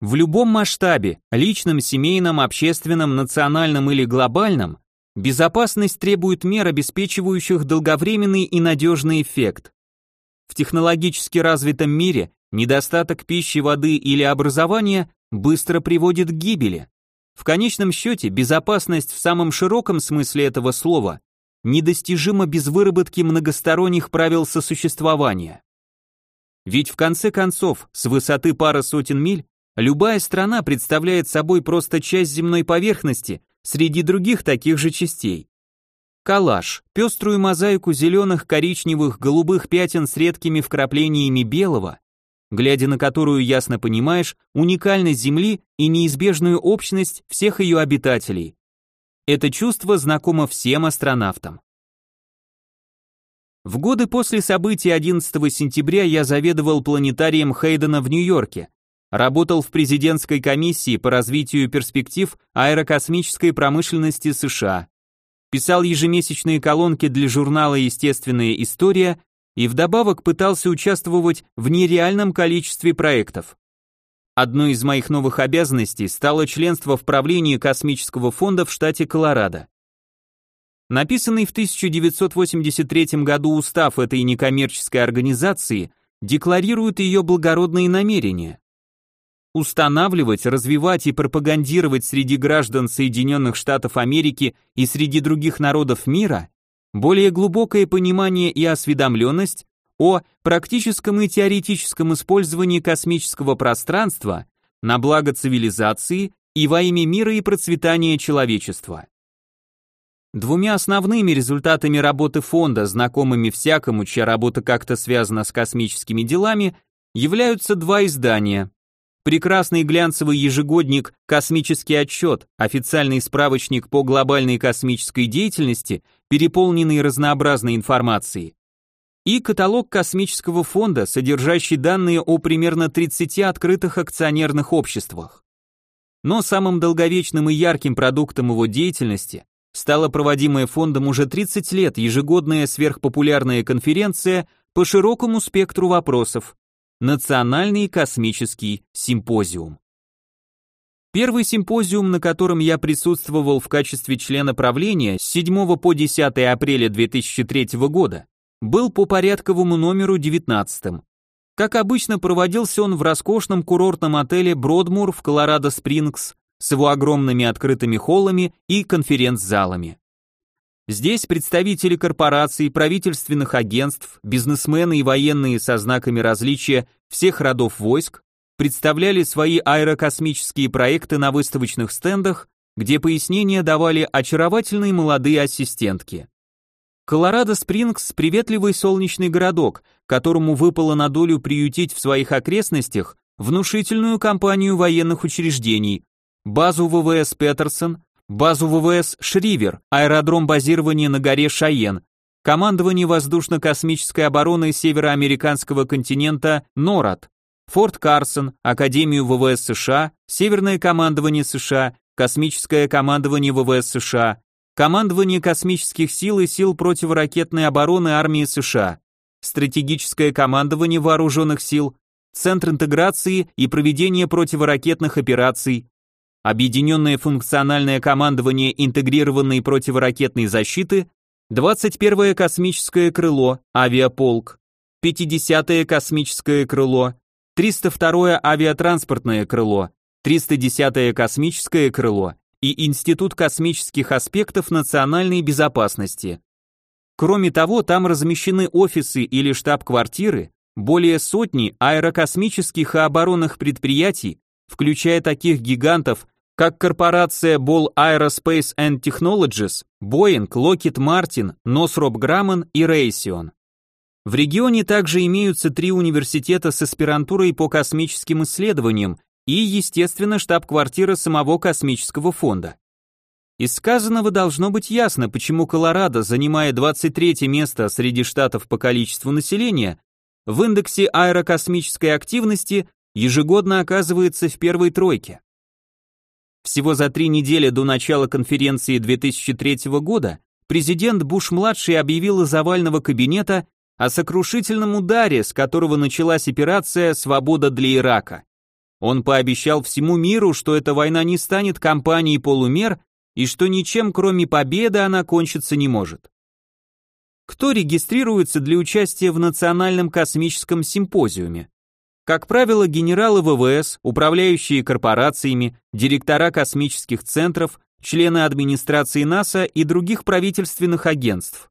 В любом масштабе, личном, семейном, общественном, национальном или глобальном, безопасность требует мер, обеспечивающих долговременный и надежный эффект. В технологически развитом мире недостаток пищи, воды или образования быстро приводит к гибели. В конечном счете, безопасность в самом широком смысле этого слова недостижима без выработки многосторонних правил сосуществования. Ведь в конце концов, с высоты пары сотен миль, любая страна представляет собой просто часть земной поверхности среди других таких же частей. Калаш, пеструю мозаику зеленых, коричневых, голубых пятен с редкими вкраплениями белого, глядя на которую ясно понимаешь уникальность Земли и неизбежную общность всех ее обитателей. Это чувство знакомо всем астронавтам. В годы после событий 11 сентября я заведовал планетарием Хейдена в Нью-Йорке, работал в президентской комиссии по развитию перспектив аэрокосмической промышленности США, писал ежемесячные колонки для журнала «Естественная история» и вдобавок пытался участвовать в нереальном количестве проектов. Одной из моих новых обязанностей стало членство в правлении космического фонда в штате Колорадо. Написанный в 1983 году устав этой некоммерческой организации декларирует ее благородные намерения. Устанавливать, развивать и пропагандировать среди граждан Соединенных Штатов Америки и среди других народов мира более глубокое понимание и осведомленность о практическом и теоретическом использовании космического пространства на благо цивилизации и во имя мира и процветания человечества. Двумя основными результатами работы фонда, знакомыми всякому, чья работа как-то связана с космическими делами, являются два издания. Прекрасный глянцевый ежегодник «Космический отчет», официальный справочник по глобальной космической деятельности, переполненный разнообразной информацией, и каталог космического фонда, содержащий данные о примерно 30 открытых акционерных обществах. Но самым долговечным и ярким продуктом его деятельности стала проводимая фондом уже 30 лет ежегодная сверхпопулярная конференция по широкому спектру вопросов Национальный космический симпозиум. Первый симпозиум, на котором я присутствовал в качестве члена правления с 7 по 10 апреля 2003 года, был по порядковому номеру 19. Как обычно, проводился он в роскошном курортном отеле Бродмур в Колорадо-Спрингс с его огромными открытыми холлами и конференц-залами. Здесь представители корпораций, правительственных агентств, бизнесмены и военные со знаками различия всех родов войск представляли свои аэрокосмические проекты на выставочных стендах, где пояснения давали очаровательные молодые ассистентки. Колорадо-Спрингс – приветливый солнечный городок, которому выпало на долю приютить в своих окрестностях внушительную компанию военных учреждений, базу ВВС Петерсон, базу ВВС Шривер, аэродром базирования на горе Шайен, командование воздушно-космической обороны североамериканского континента НОРАД, Форт Карсон, Академию ВВС США, Северное командование США, Космическое командование ВВС США, Командование космических сил и сил противоракетной обороны армии США, Стратегическое командование вооруженных сил, Центр интеграции и проведения противоракетных операций, Объединенное функциональное командование интегрированной противоракетной защиты, 21-е космическое крыло, авиаполк, 50-е космическое крыло, 302-е авиатранспортное крыло, 310-е космическое крыло и Институт космических аспектов национальной безопасности. Кроме того, там размещены офисы или штаб-квартиры более сотни аэрокосмических и оборонных предприятий, включая таких гигантов, как корпорация Ball Aerospace and Technologies, Boeing, Lockheed Martin, Northrop Grumman и Raytheon. В регионе также имеются три университета с аспирантурой по космическим исследованиям и, естественно, штаб-квартира самого космического фонда. Из сказанного должно быть ясно, почему Колорадо, занимая 23 место среди штатов по количеству населения, в индексе аэрокосмической активности ежегодно оказывается в первой тройке. Всего за три недели до начала конференции 2003 года президент Буш-младший объявил из овального кабинета о сокрушительном ударе, с которого началась операция «Свобода для Ирака». Он пообещал всему миру, что эта война не станет кампанией полумер и что ничем, кроме победы, она кончиться не может. Кто регистрируется для участия в Национальном космическом симпозиуме? Как правило, генералы ВВС, управляющие корпорациями, директора космических центров, члены администрации НАСА и других правительственных агентств.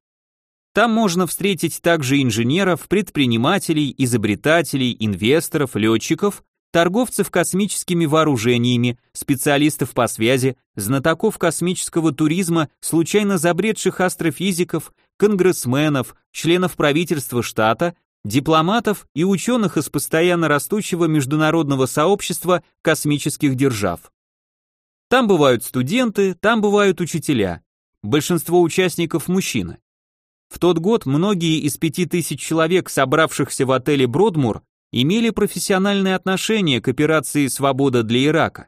Там можно встретить также инженеров, предпринимателей, изобретателей, инвесторов, летчиков, торговцев космическими вооружениями, специалистов по связи, знатоков космического туризма, случайно забредших астрофизиков, конгрессменов, членов правительства штата, дипломатов и ученых из постоянно растущего международного сообщества космических держав. Там бывают студенты, там бывают учителя. Большинство участников мужчины. В тот год многие из пяти тысяч человек, собравшихся в отеле Бродмур, имели профессиональное отношение к операции «Свобода для Ирака».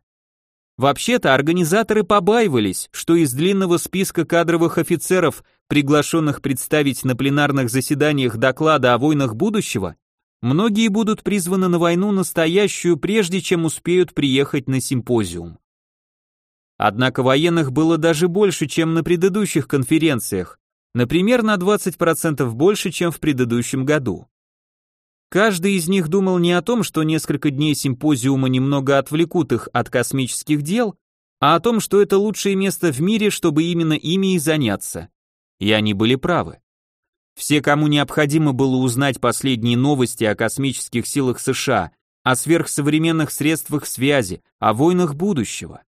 Вообще-то организаторы побаивались, что из длинного списка кадровых офицеров, приглашенных представить на пленарных заседаниях доклада о войнах будущего, многие будут призваны на войну настоящую, прежде чем успеют приехать на симпозиум. Однако военных было даже больше, чем на предыдущих конференциях, Например, на 20% больше, чем в предыдущем году. Каждый из них думал не о том, что несколько дней симпозиума немного отвлекут их от космических дел, а о том, что это лучшее место в мире, чтобы именно ими и заняться. И они были правы. Все, кому необходимо было узнать последние новости о космических силах США, о сверхсовременных средствах связи, о войнах будущего.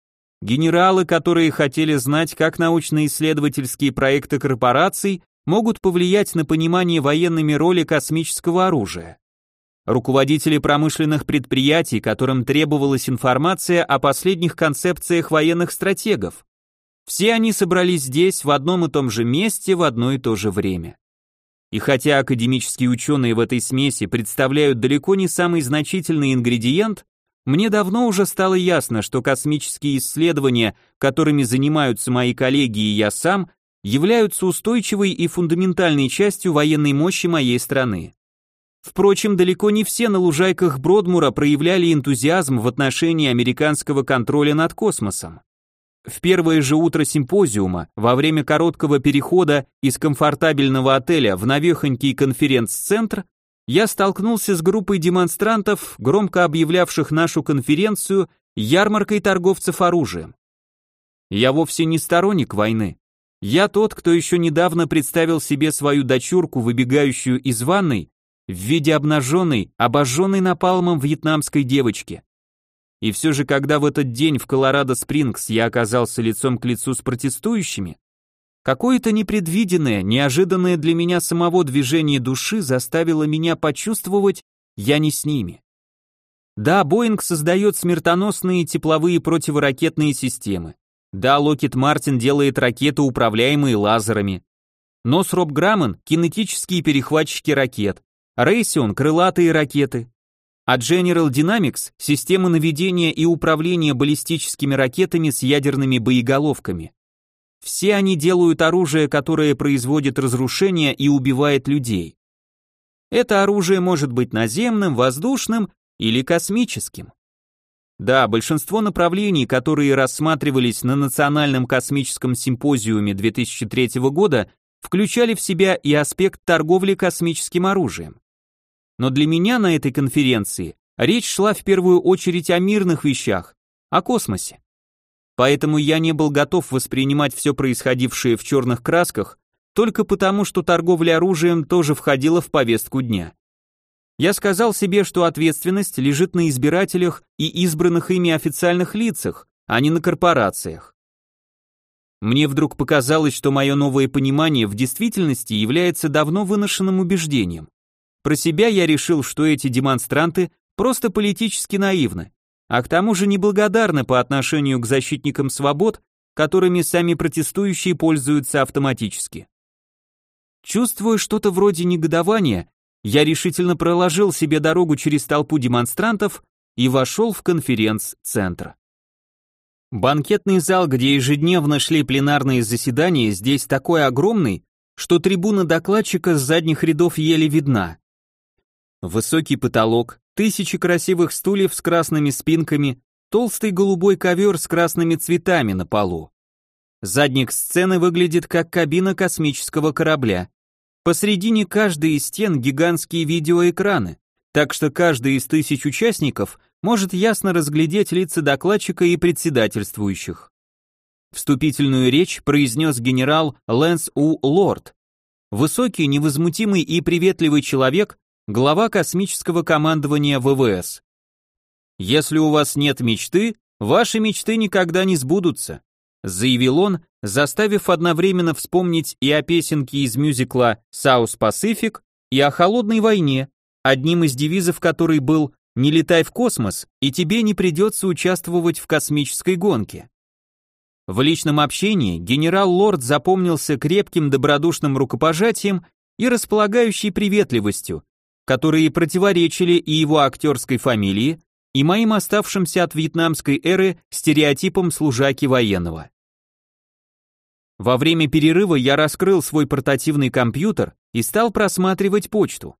Генералы, которые хотели знать, как научно-исследовательские проекты корпораций могут повлиять на понимание военными роли космического оружия. Руководители промышленных предприятий, которым требовалась информация о последних концепциях военных стратегов. Все они собрались здесь в одном и том же месте в одно и то же время. И хотя академические ученые в этой смеси представляют далеко не самый значительный ингредиент, мне давно уже стало ясно, что космические исследования, которыми занимаются мои коллеги и я сам, являются устойчивой и фундаментальной частью военной мощи моей страны. Впрочем, далеко не все на лужайках Бродмура проявляли энтузиазм в отношении американского контроля над космосом. В первое же утро симпозиума, во время короткого перехода из комфортабельного отеля в навехонький конференц-центр, я столкнулся с группой демонстрантов, громко объявлявших нашу конференцию ярмаркой торговцев оружием. Я вовсе не сторонник войны. Я тот, кто еще недавно представил себе свою дочурку, выбегающую из ванной, в виде обнаженной, обожженной напалмом вьетнамской девочки. И все же, когда в этот день в Колорадо-Спрингс я оказался лицом к лицу с протестующими, Какое-то непредвиденное, неожиданное для меня самого движение души заставило меня почувствовать, я не с ними. Да, Боинг создает смертоносные тепловые противоракетные системы. Да, Локет Мартин делает ракеты, управляемые лазерами. Носроб Грамман — кинетические перехватчики ракет. Рейсион — крылатые ракеты. А General Dynamics — системы наведения и управления баллистическими ракетами с ядерными боеголовками. Все они делают оружие, которое производит разрушение и убивает людей. Это оружие может быть наземным, воздушным или космическим. Да, большинство направлений, которые рассматривались на Национальном космическом симпозиуме 2003 года, включали в себя и аспект торговли космическим оружием. Но для меня на этой конференции речь шла в первую очередь о мирных вещах, о космосе. Поэтому я не был готов воспринимать все происходившее в черных красках, только потому, что торговля оружием тоже входила в повестку дня. Я сказал себе, что ответственность лежит на избирателях и избранных ими официальных лицах, а не на корпорациях. Мне вдруг показалось, что мое новое понимание в действительности является давно выношенным убеждением. Про себя я решил, что эти демонстранты просто политически наивны, а к тому же неблагодарны по отношению к защитникам свобод, которыми сами протестующие пользуются автоматически. Чувствуя что-то вроде негодования, я решительно проложил себе дорогу через толпу демонстрантов и вошел в конференц-центр. Банкетный зал, где ежедневно шли пленарные заседания, здесь такой огромный, что трибуна докладчика с задних рядов еле видна. Высокий потолок, тысячи красивых стульев с красными спинками, толстый голубой ковер с красными цветами на полу. Задник сцены выглядит как кабина космического корабля. Посредине каждой из стен гигантские видеоэкраны, так что каждый из тысяч участников может ясно разглядеть лица докладчика и председательствующих. Вступительную речь произнес генерал Лэнс У. Лорд. Высокий, невозмутимый и приветливый человек, глава космического командования ВВС. «Если у вас нет мечты, ваши мечты никогда не сбудутся», заявил он, заставив одновременно вспомнить и о песенке из мюзикла «South Pacific», и о холодной войне, одним из девизов которой был не летай в космос, и тебе не придется участвовать в космической гонке. В личном общении генерал Лорд запомнился крепким добродушным рукопожатием и располагающей приветливостью, которые противоречили и его актерской фамилии, и моим оставшимся от вьетнамской эры стереотипам служаки военного. Во время перерыва я раскрыл свой портативный компьютер и стал просматривать почту.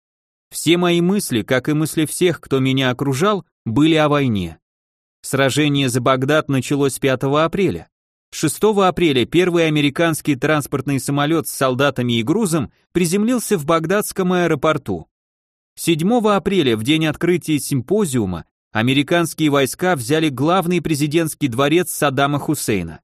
Все мои мысли, как и мысли всех, кто меня окружал, были о войне. Сражение за Багдад началось 5 апреля. 6 апреля первый американский транспортный самолет с солдатами и грузом приземлился в багдадском аэропорту. 7 апреля, в день открытия симпозиума, американские войска взяли главный президентский дворец Саддама Хусейна.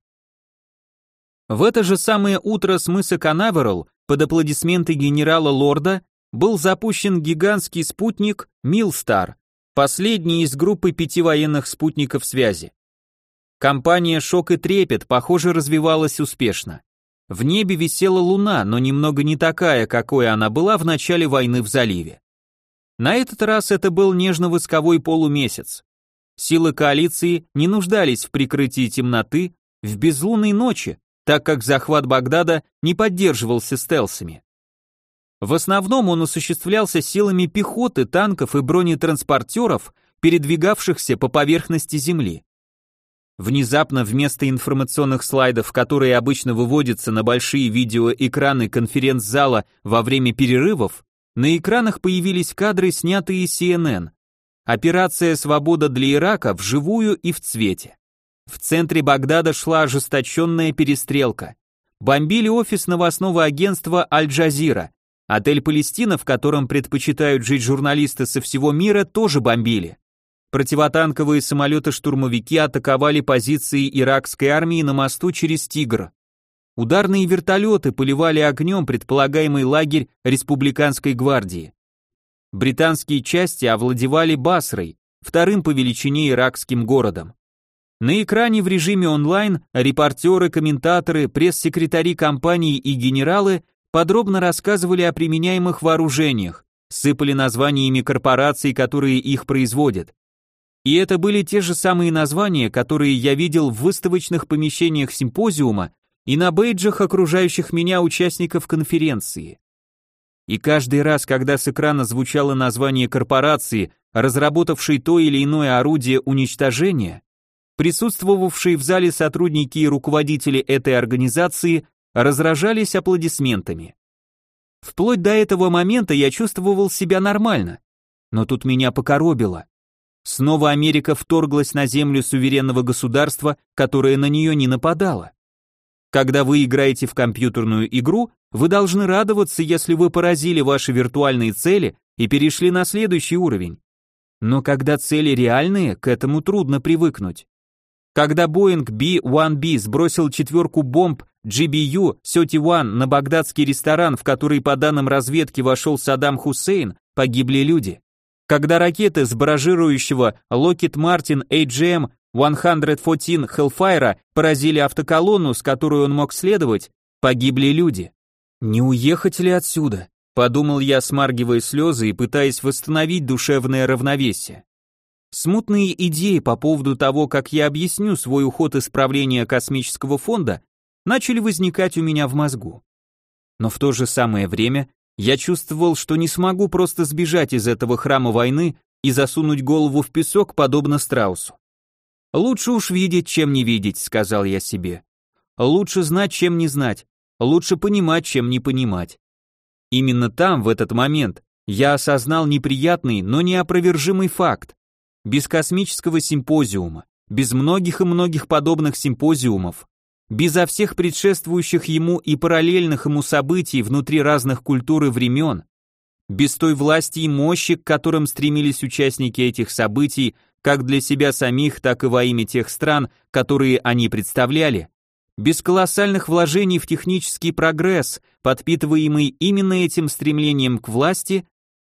В это же самое утро с мыса Канаверал под аплодисменты генерала Лорда был запущен гигантский спутник Милстар, последний из группы пяти военных спутников связи. Компания «Шок и трепет», похоже, развивалась успешно. В небе висела луна, но немного не такая, какой она была в начале войны в заливе. На этот раз это был нежно-восковой полумесяц. Силы коалиции не нуждались в прикрытии темноты в безлунной ночи, так как захват Багдада не поддерживался стелсами. В основном он осуществлялся силами пехоты, танков и бронетранспортеров, передвигавшихся по поверхности Земли. Внезапно вместо информационных слайдов, которые обычно выводятся на большие видеоэкраны конференц-зала во время перерывов, на экранах появились кадры, снятые CNN. Операция «Свобода для Ирака» вживую и в цвете. В центре Багдада шла ожесточенная перестрелка. Бомбили офис новостного агентства «Аль-Джазира», Отель «Палестина», в котором предпочитают жить журналисты со всего мира, тоже бомбили. Противотанковые самолеты-штурмовики атаковали позиции иракской армии на мосту через Тигр. Ударные вертолеты поливали огнем предполагаемый лагерь республиканской гвардии. Британские части овладевали Басрой, вторым по величине иракским городом. На экране в режиме онлайн репортеры, комментаторы, пресс-секретари компаний и генералы подробно рассказывали о применяемых вооружениях, сыпали названиями корпораций, которые их производят. И это были те же самые названия, которые я видел в выставочных помещениях симпозиума и на бейджах окружающих меня участников конференции. И каждый раз, когда с экрана звучало название корпорации, разработавшей то или иное орудие уничтожения, присутствовавшие в зале сотрудники и руководители этой организации разражались аплодисментами. Вплоть до этого момента я чувствовал себя нормально, но тут меня покоробило. Снова Америка вторглась на землю суверенного государства, которое на нее не нападало. Когда вы играете в компьютерную игру, вы должны радоваться, если вы поразили ваши виртуальные цели и перешли на следующий уровень. Но когда цели реальные, к этому трудно привыкнуть. Когда Boeing B-1B сбросил четверку бомб GBU-31 на багдадский ресторан, в который по данным разведки вошел Саддам Хусейн, погибли люди. Когда ракеты с баражирующего Lockheed Martin AGM 114 Hellfire поразили автоколонну, с которой он мог следовать, погибли люди. Не уехать ли отсюда? Подумал я, смаргивая слезы и пытаясь восстановить душевное равновесие. Смутные идеи по поводу того, как я объясню свой уход из правления космического фонда, начали возникать у меня в мозгу. Но в то же самое время я чувствовал, что не смогу просто сбежать из этого храма войны и засунуть голову в песок, подобно страусу. «Лучше уж видеть, чем не видеть», — сказал я себе. «Лучше знать, чем не знать. Лучше понимать, чем не понимать». Именно там, в этот момент, я осознал неприятный, но неопровержимый факт. Без космического симпозиума, без многих и многих подобных симпозиумов, безо всех предшествующих ему и параллельных ему событий внутри разных культур и времен, без той власти и мощи, к которым стремились участники этих событий, как для себя самих, так и во имя тех стран, которые они представляли, без колоссальных вложений в технический прогресс, подпитываемый именно этим стремлением к власти,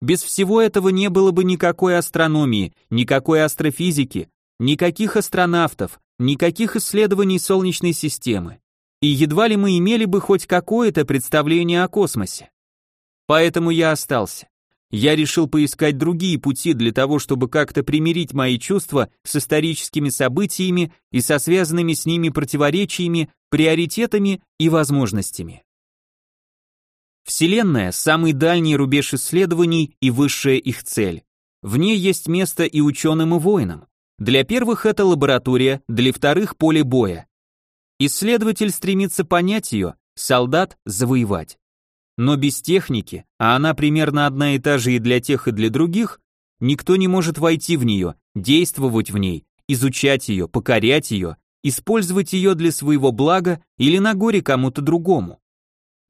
без всего этого не было бы никакой астрономии, никакой астрофизики, никаких астронавтов, никаких исследований Солнечной системы. И едва ли мы имели бы хоть какое-то представление о космосе. Поэтому я остался. Я решил поискать другие пути для того, чтобы как-то примирить мои чувства с историческими событиями и со связанными с ними противоречиями, приоритетами и возможностями. Вселенная – самый дальний рубеж исследований и высшая их цель. В ней есть место и ученым, и воинам. Для первых это лаборатория, для вторых – поле боя. Исследователь стремится понять ее, солдат – завоевать. Но без техники, а она примерно одна и та же и для тех, и для других, никто не может войти в нее, действовать в ней, изучать ее, покорять ее, использовать ее для своего блага или на горе кому-то другому.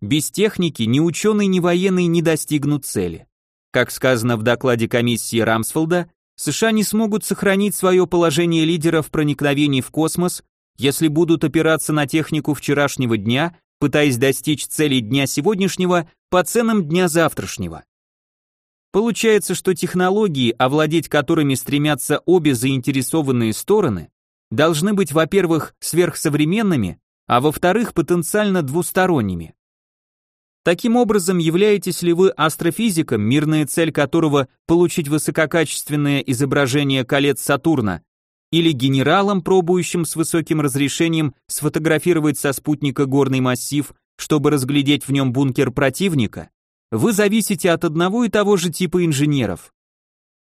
Без техники ни ученый, ни военный не достигнут цели. Как сказано в докладе комиссии Рамсфелда, США не смогут сохранить свое положение лидера в проникновении в космос, если будут опираться на технику вчерашнего дня пытаясь достичь целей дня сегодняшнего по ценам дня завтрашнего. Получается, что технологии, овладеть которыми стремятся обе заинтересованные стороны, должны быть, во-первых, сверхсовременными, а во-вторых, потенциально двусторонними. Таким образом, являетесь ли вы астрофизиком, мирная цель которого получить высококачественное изображение колец Сатурна, или генералом, пробующим с высоким разрешением сфотографировать со спутника горный массив, чтобы разглядеть в нем бункер противника, вы зависите от одного и того же типа инженеров.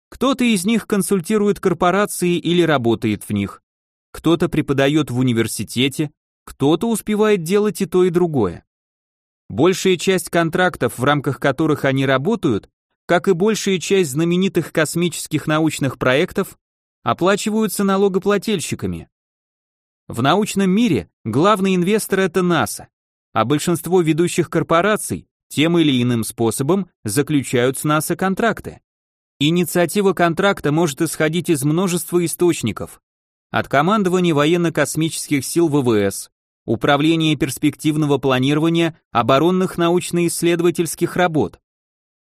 Кто-то из них консультирует корпорации или работает в них, кто-то преподает в университете, кто-то успевает делать и то, и другое. Большая часть контрактов, в рамках которых они работают, как и большая часть знаменитых космических научных проектов, оплачиваются налогоплательщиками. В научном мире главный инвестор это НАСА, а большинство ведущих корпораций тем или иным способом заключают с НАСА контракты. Инициатива контракта может исходить из множества источников. От командования военно-космических сил ВВС, Управления перспективного планирования оборонных научно-исследовательских работ,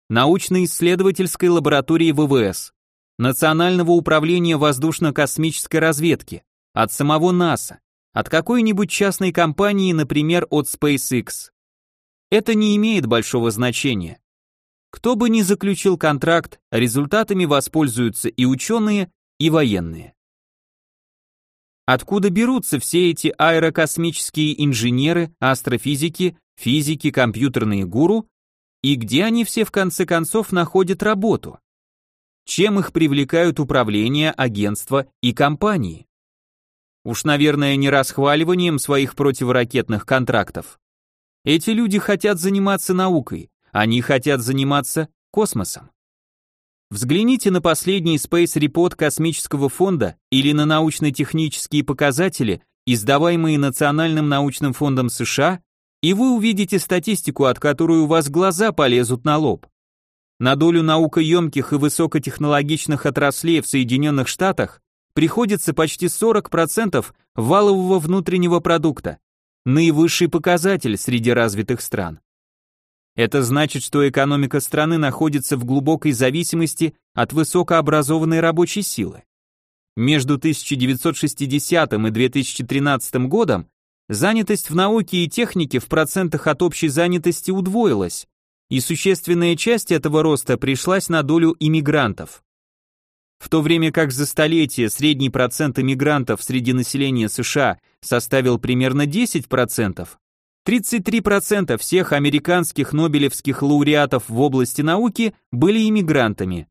научно-исследовательской лаборатории ВВС, Национального управления воздушно-космической разведки, от самого НАСА, от какой-нибудь частной компании, например, от SpaceX. Это не имеет большого значения. Кто бы ни заключил контракт, результатами воспользуются и ученые, и военные. Откуда берутся все эти аэрокосмические инженеры, астрофизики, физики, компьютерные гуру, и где они все в конце концов находят работу? Чем их привлекают управление, агентства и компании. Уж, наверное, не расхваливанием своих противоракетных контрактов. Эти люди хотят заниматься наукой, они хотят заниматься космосом. Взгляните на последний Space Report космического фонда или на научно-технические показатели, издаваемые Национальным научным фондом США, и вы увидите статистику, от которой у вас глаза полезут на лоб. На долю наукоемких и высокотехнологичных отраслей в Соединенных Штатах приходится почти 40% валового внутреннего продукта, наивысший показатель среди развитых стран. Это значит, что экономика страны находится в глубокой зависимости от высокообразованной рабочей силы. Между 1960 и 2013 годом занятость в науке и технике в процентах от общей занятости удвоилась, и существенная часть этого роста пришлась на долю иммигрантов. В то время как за столетие средний процент иммигрантов среди населения США составил примерно 10%, 33% всех американских нобелевских лауреатов в области науки были иммигрантами.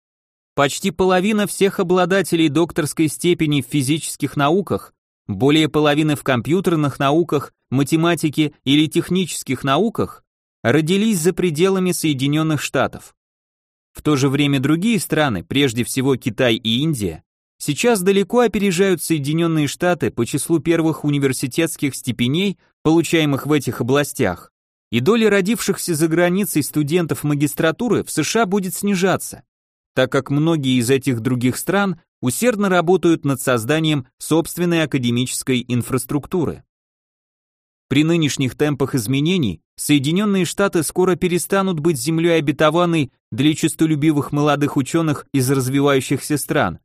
Почти половина всех обладателей докторской степени в физических науках, более половины в компьютерных науках, математике или технических науках родились за пределами Соединенных Штатов. В то же время другие страны, прежде всего Китай и Индия, сейчас далеко опережают Соединенные Штаты по числу первых университетских степеней, получаемых в этих областях, и доля родившихся за границей студентов магистратуры в США будет снижаться, так как многие из этих других стран усердно работают над созданием собственной академической инфраструктуры. При нынешних темпах изменений Соединенные Штаты скоро перестанут быть землей обетованной для честолюбивых молодых ученых из развивающихся стран,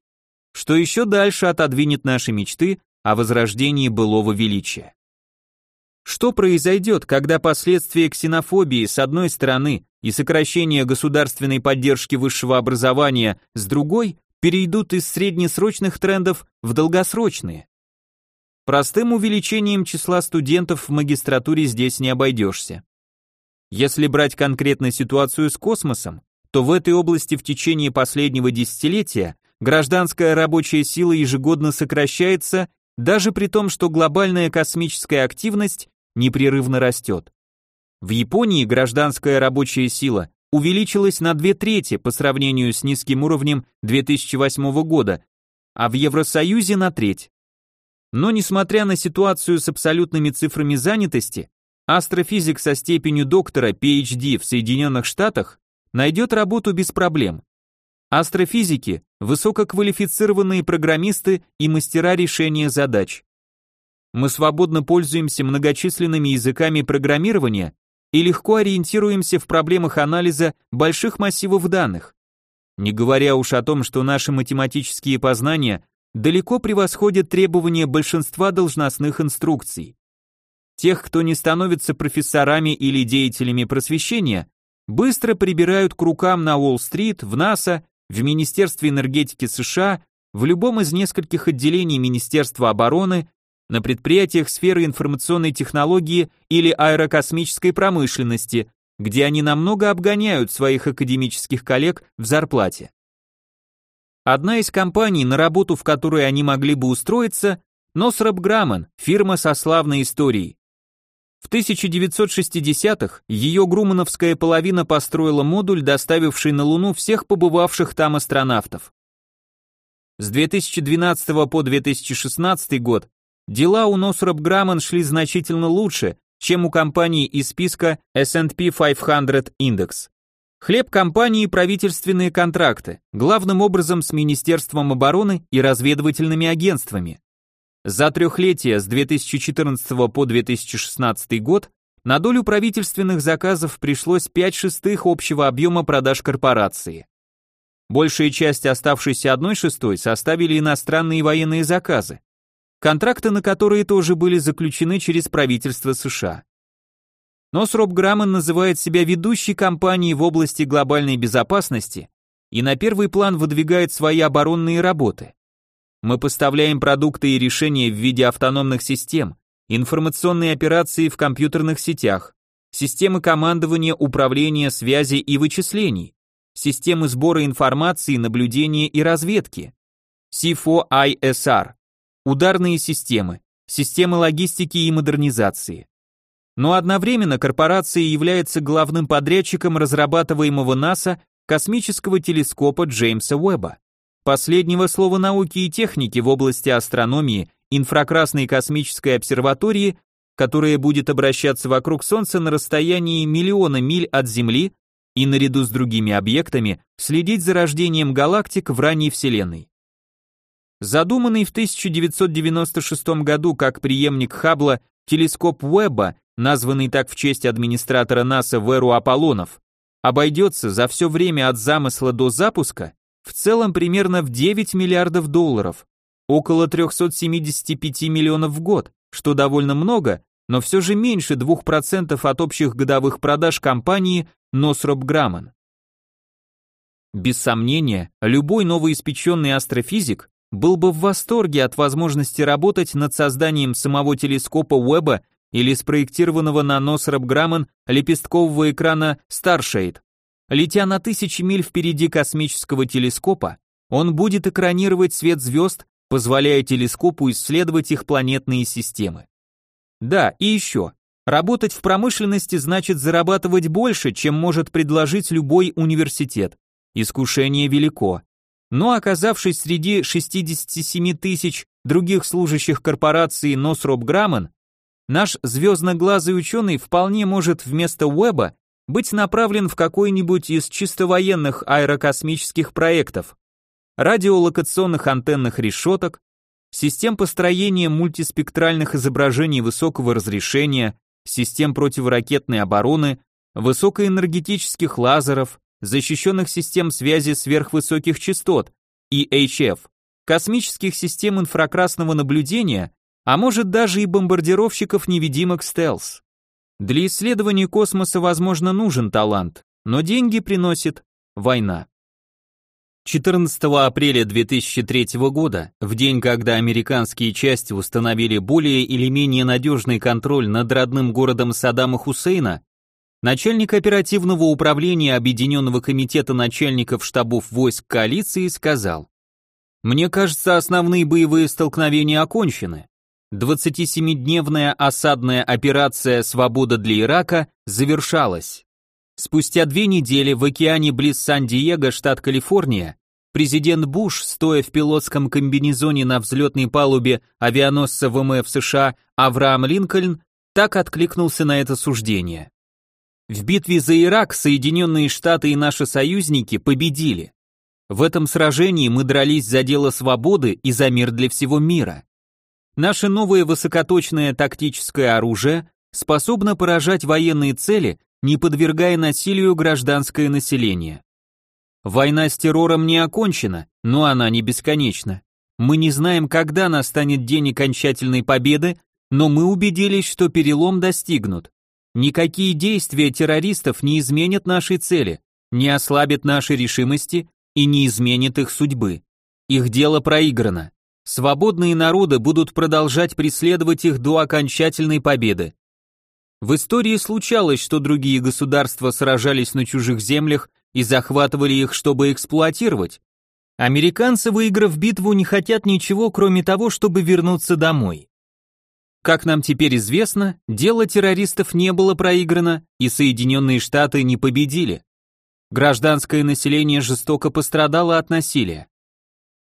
что еще дальше отодвинет наши мечты о возрождении былого величия. Что произойдет, когда последствия ксенофобии с одной стороны и сокращения государственной поддержки высшего образования с другой перейдут из среднесрочных трендов в долгосрочные? Простым увеличением числа студентов в магистратуре здесь не обойдешься. Если брать конкретно ситуацию с космосом, то в этой области в течение последнего десятилетия гражданская рабочая сила ежегодно сокращается, даже при том, что глобальная космическая активность непрерывно растет. В Японии гражданская рабочая сила увеличилась на две трети по сравнению с низким уровнем 2008 года, а в Евросоюзе на треть. Но несмотря на ситуацию с абсолютными цифрами занятости, астрофизик со степенью доктора PhD в Соединенных Штатах найдет работу без проблем. Астрофизики – высококвалифицированные программисты и мастера решения задач. Мы свободно пользуемся многочисленными языками программирования и легко ориентируемся в проблемах анализа больших массивов данных. Не говоря уж о том, что наши математические познания далеко превосходят требования большинства должностных инструкций. Тех, кто не становится профессорами или деятелями просвещения, быстро прибирают к рукам на Уолл-стрит, в НАСА, в Министерстве энергетики США, в любом из нескольких отделений Министерства обороны, на предприятиях сферы информационной технологии или аэрокосмической промышленности, где они намного обгоняют своих академических коллег в зарплате. Одна из компаний, на работу в которой они могли бы устроиться, Носраб Грамман, фирма со славной историей. В 1960-х ее грумановская половина построила модуль, доставивший на Луну всех побывавших там астронавтов. С 2012 по 2016 год дела у Носраб Грамман шли значительно лучше, чем у компаний из списка S&P 500 Index. Хлеб компании правительственные контракты, главным образом с Министерством обороны и разведывательными агентствами. За трехлетие с 2014 по 2016 год на долю правительственных заказов пришлось 5 шестых общего объема продаж корпорации. Большая часть оставшейся одной шестой составили иностранные военные заказы, контракты на которые тоже были заключены через правительство США. Носроб Грамман называет себя ведущей компанией в области глобальной безопасности и на первый план выдвигает свои оборонные работы. Мы поставляем продукты и решения в виде автономных систем, информационные операции в компьютерных сетях, системы командования, управления, связи и вычислений, системы сбора информации, наблюдения и разведки, C4ISR, ударные системы, системы логистики и модернизации, но одновременно корпорация является главным подрядчиком разрабатываемого НАСА космического телескопа Джеймса Уэбба. Последнего слова науки и техники в области астрономии инфракрасной космической обсерватории, которая будет обращаться вокруг Солнца на расстоянии миллиона миль от Земли и наряду с другими объектами следить за рождением галактик в ранней Вселенной. Задуманный в 1996 году как преемник Хаббла телескоп Уэбба, названный так в честь администратора НАСА в эру Аполлонов, обойдется за все время от замысла до запуска в целом примерно в 9 миллиардов долларов, около 375 миллионов в год, что довольно много, но все же меньше 2% от общих годовых продаж компании Northrop Grumman. Без сомнения, любой новоиспеченный астрофизик был бы в восторге от возможности работать над созданием самого телескопа Уэбба или спроектированного на Northrop Grumman лепесткового экрана Starshade. Летя на тысячи миль впереди космического телескопа, он будет экранировать свет звезд, позволяя телескопу исследовать их планетные системы. Да, и еще. Работать в промышленности значит зарабатывать больше, чем может предложить любой университет. Искушение велико. Но оказавшись среди 67 тысяч других служащих корпорации Носроб Грамман, наш звездноглазый ученый вполне может вместо Уэба быть направлен в какой-нибудь из чисто военных аэрокосмических проектов, радиолокационных антенных решеток, систем построения мультиспектральных изображений высокого разрешения, систем противоракетной обороны, высокоэнергетических лазеров, защищенных систем связи сверхвысоких частот, EHF, космических систем инфракрасного наблюдения, а может даже и бомбардировщиков-невидимок стелс. Для исследования космоса, возможно, нужен талант, но деньги приносит война. 14 апреля 2003 года, в день, когда американские части установили более или менее надежный контроль над родным городом Саддама Хусейна, начальник оперативного управления Объединенного комитета начальников штабов войск коалиции сказал, «Мне кажется, основные боевые столкновения окончены. 27-дневная осадная операция «Свобода для Ирака» завершалась. Спустя две недели в океане близ Сан-Диего, штат Калифорния, президент Буш, стоя в пилотском комбинезоне на взлетной палубе авианосца ВМФ США Авраам Линкольн, так откликнулся на это суждение. В битве за Ирак Соединенные Штаты и наши союзники победили. В этом сражении мы дрались за дело свободы и за мир для всего мира. Наше новое высокоточное тактическое оружие способно поражать военные цели не подвергая насилию гражданское население. Война с террором не окончена, но она не бесконечна. Мы не знаем, когда настанет день окончательной победы, но мы убедились, что перелом достигнут. Никакие действия террористов не изменят нашей цели, не ослабят нашей решимости и не изменят их судьбы. Их дело проиграно. Свободные народы будут продолжать преследовать их до окончательной победы. В истории случалось, что другие государства сражались на чужих землях и захватывали их, чтобы эксплуатировать. Американцы, выиграв битву, не хотят ничего, кроме того, чтобы вернуться домой. Как нам теперь известно, дело террористов не было проиграно, и Соединенные Штаты не победили. Гражданское население жестоко пострадало от насилия.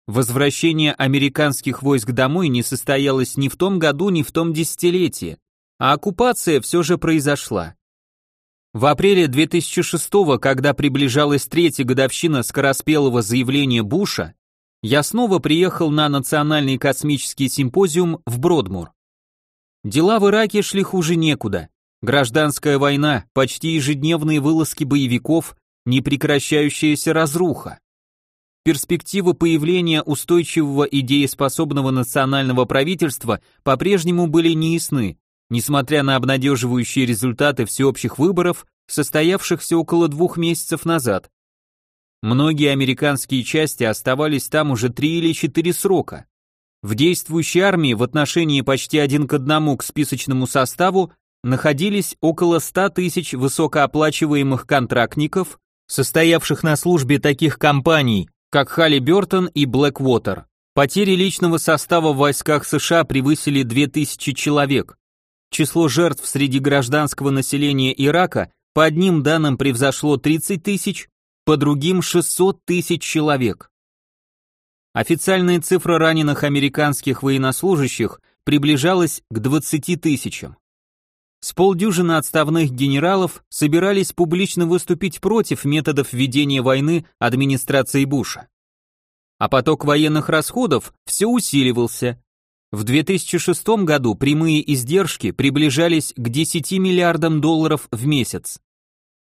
Возвращение американских войск домой не состоялось ни в том году, ни в том десятилетии а оккупация все же произошла. В апреле 2006 когда приближалась третья годовщина скороспелого заявления Буша, я снова приехал на Национальный космический симпозиум в Бродмур. Дела в Ираке шли хуже некуда. Гражданская война, почти ежедневные вылазки боевиков, непрекращающаяся разруха. Перспективы появления устойчивого и дееспособного национального правительства по-прежнему были неясны, несмотря на обнадеживающие результаты всеобщих выборов, состоявшихся около двух месяцев назад. Многие американские части оставались там уже три или четыре срока. В действующей армии в отношении почти один к одному к списочному составу находились около 100 тысяч высокооплачиваемых контрактников, состоявших на службе таких компаний, как Халли Бертон и Блэквотер. Потери личного состава в войсках США превысили 2000 человек, Число жертв среди гражданского населения Ирака по одним данным превзошло 30 тысяч, по другим 600 тысяч человек. Официальная цифра раненых американских военнослужащих приближалась к 20 тысячам. С полдюжины отставных генералов собирались публично выступить против методов ведения войны администрации Буша. а поток военных расходов все усиливался. В 2006 году прямые издержки приближались к 10 миллиардам долларов в месяц,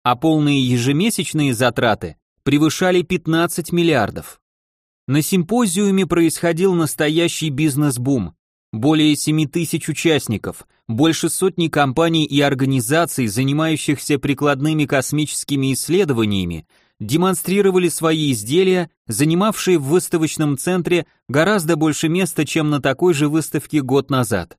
а полные ежемесячные затраты превышали 15 миллиардов. На симпозиуме происходил настоящий бизнес-бум. Более 7 тысяч участников, больше сотни компаний и организаций, занимающихся прикладными космическими исследованиями, демонстрировали свои изделия, занимавшие в выставочном центре гораздо больше места, чем на такой же выставке год назад.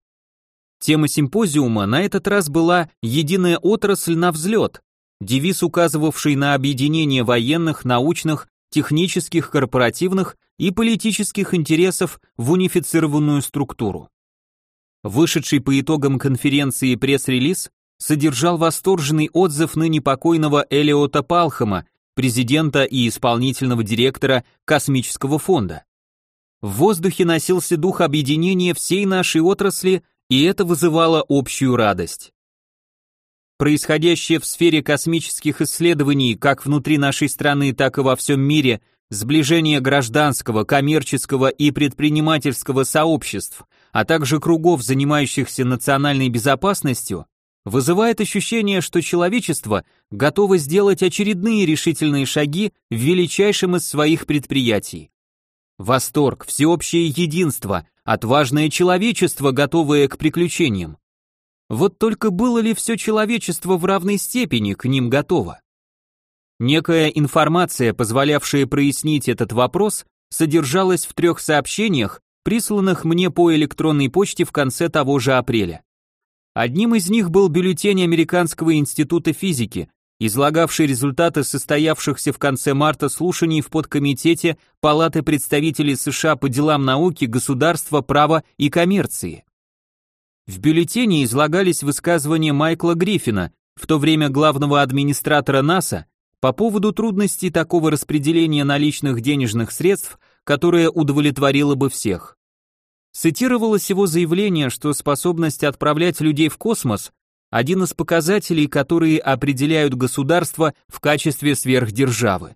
Тема симпозиума на этот раз была «Единая отрасль на взлет», девиз, указывавший на объединение военных, научных, технических, корпоративных и политических интересов в унифицированную структуру. Вышедший по итогам конференции пресс-релиз содержал восторженный отзыв ныне покойного Элиота Палхама, президента и исполнительного директора Космического фонда. В воздухе носился дух объединения всей нашей отрасли, и это вызывало общую радость. Происходящее в сфере космических исследований как внутри нашей страны, так и во всем мире, сближение гражданского, коммерческого и предпринимательского сообществ, а также кругов, занимающихся национальной безопасностью, вызывает ощущение, что человечество готово сделать очередные решительные шаги в величайшем из своих предприятий. Восторг, всеобщее единство, отважное человечество, готовое к приключениям. Вот только было ли все человечество в равной степени к ним готово? Некая информация, позволявшая прояснить этот вопрос, содержалась в трех сообщениях, присланных мне по электронной почте в конце того же апреля. Одним из них был бюллетень Американского института физики, излагавший результаты состоявшихся в конце марта слушаний в подкомитете Палаты представителей США по делам науки, государства, права и коммерции. В бюллетене излагались высказывания Майкла Гриффина, в то время главного администратора НАСА, по поводу трудностей такого распределения наличных денежных средств, которое удовлетворило бы всех. Цитировалось его заявление, что способность отправлять людей в космос – один из показателей, которые определяют государство в качестве сверхдержавы.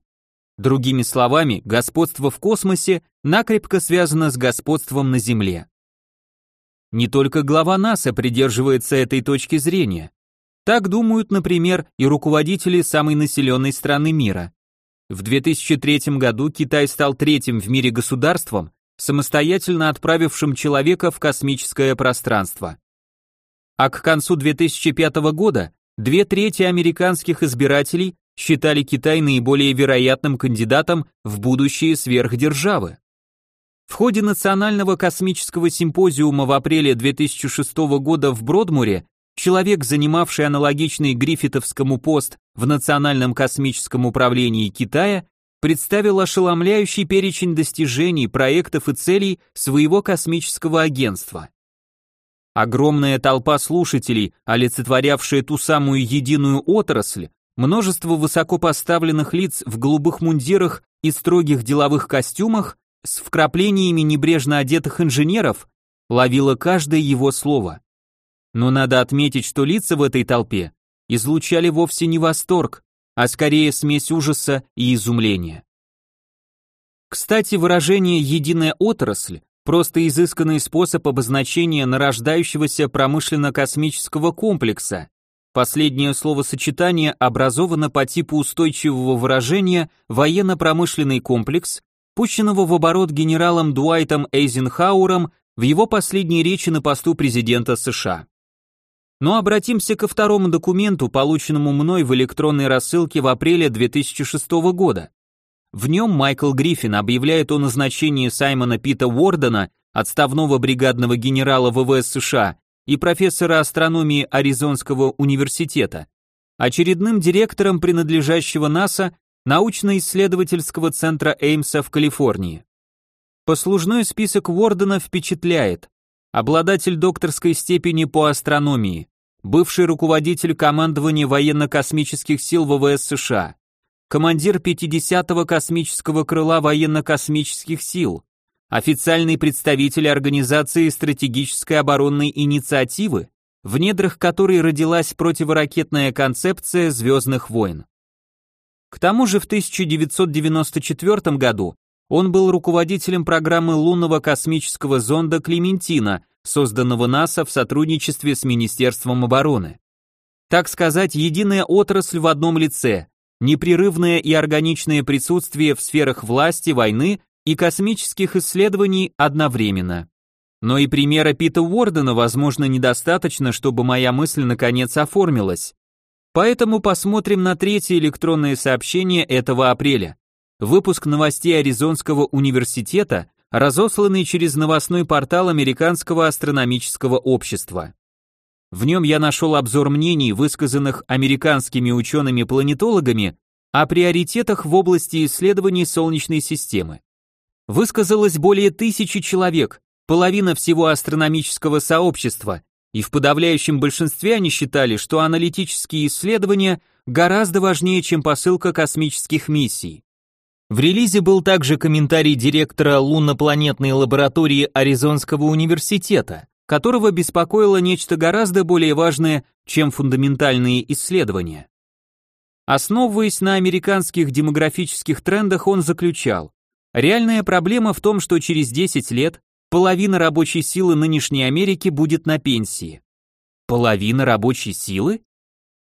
Другими словами, господство в космосе накрепко связано с господством на Земле. Не только глава НАСА придерживается этой точки зрения. Так думают, например, и руководители самой населенной страны мира. В 2003 году Китай стал третьим в мире государством, самостоятельно отправившим человека в космическое пространство. А к концу 2005 года две трети американских избирателей считали Китай наиболее вероятным кандидатом в будущие сверхдержавы. В ходе Национального космического симпозиума в апреле 2006 года в Бродмуре человек, занимавший аналогичный Гриффитовскому пост в Национальном космическом управлении Китая, представил ошеломляющий перечень достижений, проектов и целей своего космического агентства. Огромная толпа слушателей, олицетворявшая ту самую единую отрасль, множество высокопоставленных лиц в голубых мундирах и строгих деловых костюмах с вкраплениями небрежно одетых инженеров ловила каждое его слово. Но надо отметить, что лица в этой толпе излучали вовсе не восторг, а скорее смесь ужаса и изумления. Кстати, выражение «единая отрасль» просто изысканный способ обозначения нарождающегося промышленно-космического комплекса. Последнее словосочетание образовано по типу устойчивого выражения «военно-промышленный комплекс», пущенного в оборот генералом Дуайтом Эйзенхауэром в его последней речи на посту президента США. Но обратимся ко второму документу, полученному мной в электронной рассылке в апреле 2006 года. В нем Майкл Гриффин объявляет о назначении Саймона Пита Уордена, отставного бригадного генерала ВВС США и профессора астрономии Аризонского университета, очередным директором принадлежащего НАСА научно-исследовательского центра Эймса в Калифорнии. Послужной список Уордена впечатляет. Обладатель докторской степени по астрономии, бывший руководитель командования военно-космических сил ВВС США, командир 50-го космического крыла военно-космических сил, официальный представитель Организации стратегической оборонной инициативы, в недрах которой родилась противоракетная концепция «Звездных войн». К тому же в 1994 году Он был руководителем программы лунного космического зонда «Клементина», созданного НАСА в сотрудничестве с Министерством обороны. Так сказать, единая отрасль в одном лице, непрерывное и органичное присутствие в сферах власти, войны и космических исследований одновременно. Но и примера Пита Уордена, возможно, недостаточно, чтобы моя мысль наконец оформилась. Поэтому посмотрим на третье электронное сообщение этого апреля. Выпуск новостей Аризонского университета, разосланный через новостной портал Американского астрономического общества. В нем я нашел обзор мнений, высказанных американскими учеными-планетологами о приоритетах в области исследований Солнечной системы. Высказалось более тысячи человек, половина всего астрономического сообщества, и в подавляющем большинстве они считали, что аналитические исследования гораздо важнее, чем посылка космических миссий. В релизе был также комментарий директора лунно-планетной лаборатории Аризонского университета, которого беспокоило нечто гораздо более важное, чем фундаментальные исследования. Основываясь на американских демографических трендах, он заключал, реальная проблема в том, что через 10 лет половина рабочей силы нынешней Америки будет на пенсии. Половина рабочей силы?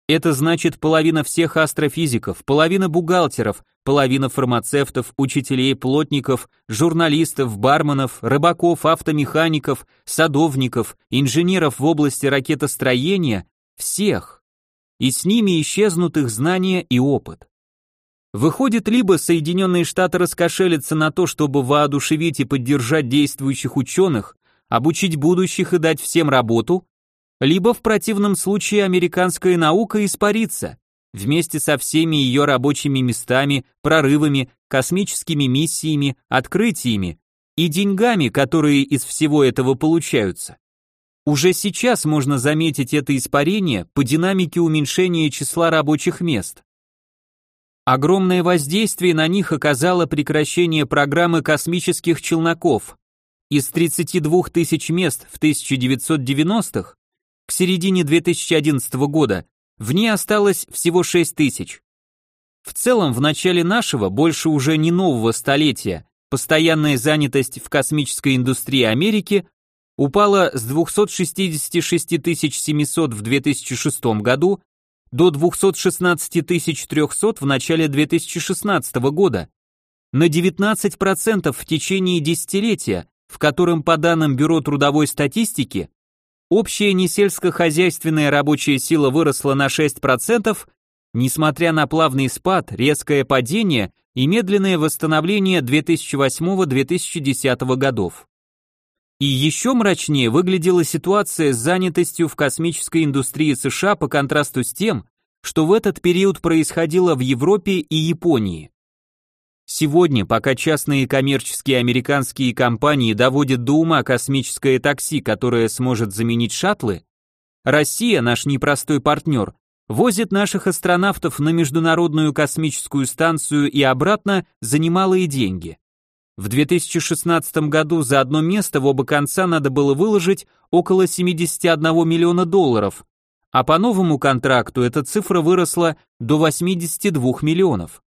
Это значит половина всех астрофизиков, половина бухгалтеров, половина фармацевтов, учителей, плотников, журналистов, барменов, рыбаков, автомехаников, садовников, инженеров в области ракетостроения, всех. И с ними исчезнут их знания и опыт. Выходит, либо Соединенные Штаты раскошелятся на то, чтобы воодушевить и поддержать действующих ученых, обучить будущих и дать всем работу, либо в противном случае американская наука испарится, вместе со всеми ее рабочими местами, прорывами, космическими миссиями, открытиями и деньгами, которые из всего этого получаются. Уже сейчас можно заметить это испарение по динамике уменьшения числа рабочих мест. Огромное воздействие на них оказало прекращение программы космических челноков. Из 32 тысяч мест в 1990-х к середине 2011 года в ней осталось всего 6 тысяч. В целом, в начале нашего, больше уже не нового столетия, постоянная занятость в космической индустрии Америки упала с 266 700 в 2006 году до 216 300 в начале 2016 года, на 19% в течение десятилетия, в котором, по данным Бюро трудовой статистики, общая несельскохозяйственная рабочая сила выросла на 6%, несмотря на плавный спад, резкое падение и медленное восстановление 2008-2010 годов. И еще мрачнее выглядела ситуация с занятостью в космической индустрии США по контрасту с тем, что в этот период происходило в Европе и Японии. Сегодня, пока частные коммерческие американские компании доводят до ума космическое такси, которое сможет заменить шаттлы, Россия, наш непростой партнер, возит наших астронавтов на Международную космическую станцию и обратно за немалые деньги. В 2016 году за одно место в оба конца надо было выложить около 71 миллиона долларов, а по новому контракту эта цифра выросла до 82 миллионов.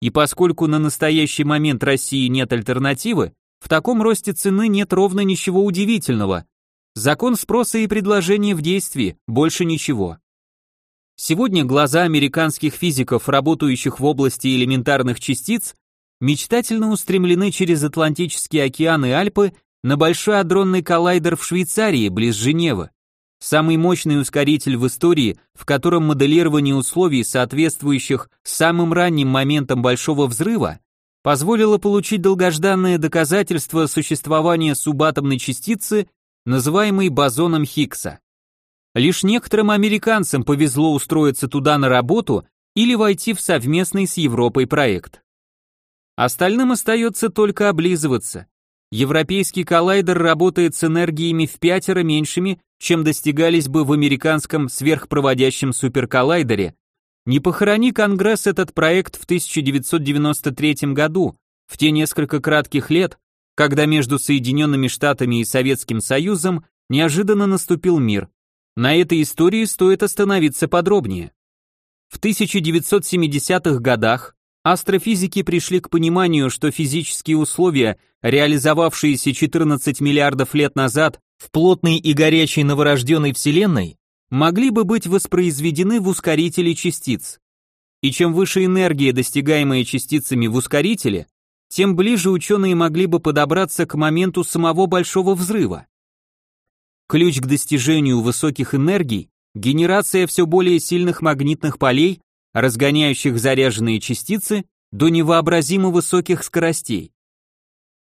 И поскольку на настоящий момент России нет альтернативы, в таком росте цены нет ровно ничего удивительного. Закон спроса и предложения в действии, больше ничего. Сегодня глаза американских физиков, работающих в области элементарных частиц, мечтательно устремлены через Атлантический океан и Альпы на Большой адронный коллайдер в Швейцарии, близ Женевы. Самый мощный ускоритель в истории, в котором моделирование условий, соответствующих самым ранним моментам Большого взрыва, позволило получить долгожданное доказательство существования субатомной частицы, называемой бозоном Хиггса. Лишь некоторым американцам повезло устроиться туда на работу или войти в совместный с Европой проект. Остальным остается только облизываться. Европейский коллайдер работает с энергиями в пятеро меньшими, чем достигались бы в американском сверхпроводящем суперколлайдере. Не похорони Конгресс этот проект в 1993 году, в те несколько кратких лет, когда между Соединенными Штатами и Советским Союзом неожиданно наступил мир. На этой истории стоит остановиться подробнее. В 1970-х годах Астрофизики пришли к пониманию, что физические условия, реализовавшиеся 14 миллиардов лет назад в плотной и горячей новорожденной Вселенной, могли бы быть воспроизведены в ускорителе частиц. И чем выше энергия, достигаемая частицами в ускорителе, тем ближе ученые могли бы подобраться к моменту самого Большого Взрыва. Ключ к достижению высоких энергий – генерация все более сильных магнитных полей, разгоняющих заряженные частицы до невообразимо высоких скоростей.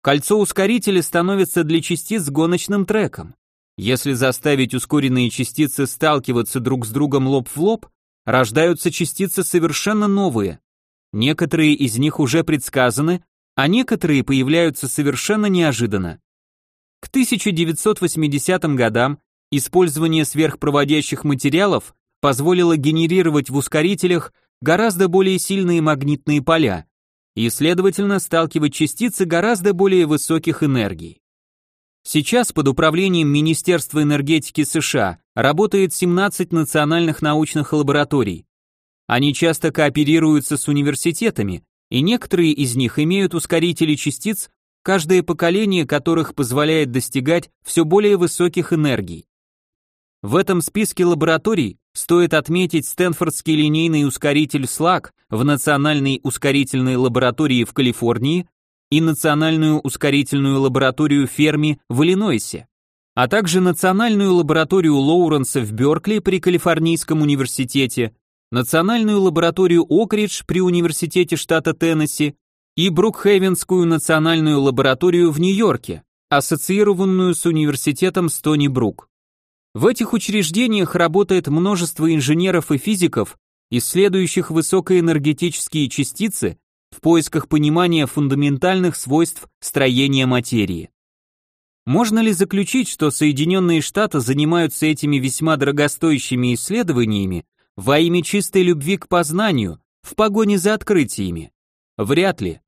Кольцо ускорителя становится для частиц гоночным треком. Если заставить ускоренные частицы сталкиваться друг с другом лоб в лоб, рождаются частицы совершенно новые. Некоторые из них уже предсказаны, а некоторые появляются совершенно неожиданно. К 1980 годам использование сверхпроводящих материалов позволило генерировать в ускорителях гораздо более сильные магнитные поля и, следовательно, сталкивать частицы гораздо более высоких энергий. Сейчас под управлением Министерства энергетики США работает 17 национальных научных лабораторий. Они часто кооперируются с университетами, и некоторые из них имеют ускорители частиц каждое поколение которых позволяет достигать все более высоких энергий. В этом списке лабораторий стоит отметить Стэнфордский линейный ускоритель SLAC в Национальной ускорительной лаборатории в Калифорнии и Национальную ускорительную лабораторию Ферми в Иллинойсе, а также Национальную лабораторию Лоуренса в Беркли при Калифорнийском университете, Национальную лабораторию Окридж при Университете штата Теннесси и Брукхейвенскую национальную лабораторию в Нью-Йорке, ассоциированную с университетом Стони Брук. В этих учреждениях работает множество инженеров и физиков, исследующих высокоэнергетические частицы в поисках понимания фундаментальных свойств строения материи. Можно ли заключить, что Соединенные Штаты занимаются этими весьма дорогостоящими исследованиями во имя чистой любви к познанию, в погоне за открытиями? Вряд ли.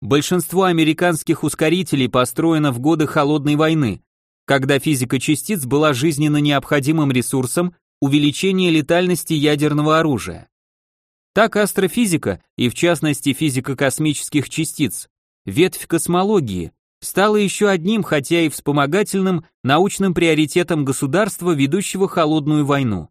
Большинство американских ускорителей построено в годы Холодной войны, когда физика частиц была жизненно необходимым ресурсом увеличения летальности ядерного оружия. Так астрофизика, и в частности физика космических частиц, ветвь космологии, стала еще одним, хотя и вспомогательным, научным приоритетом государства, ведущего холодную войну.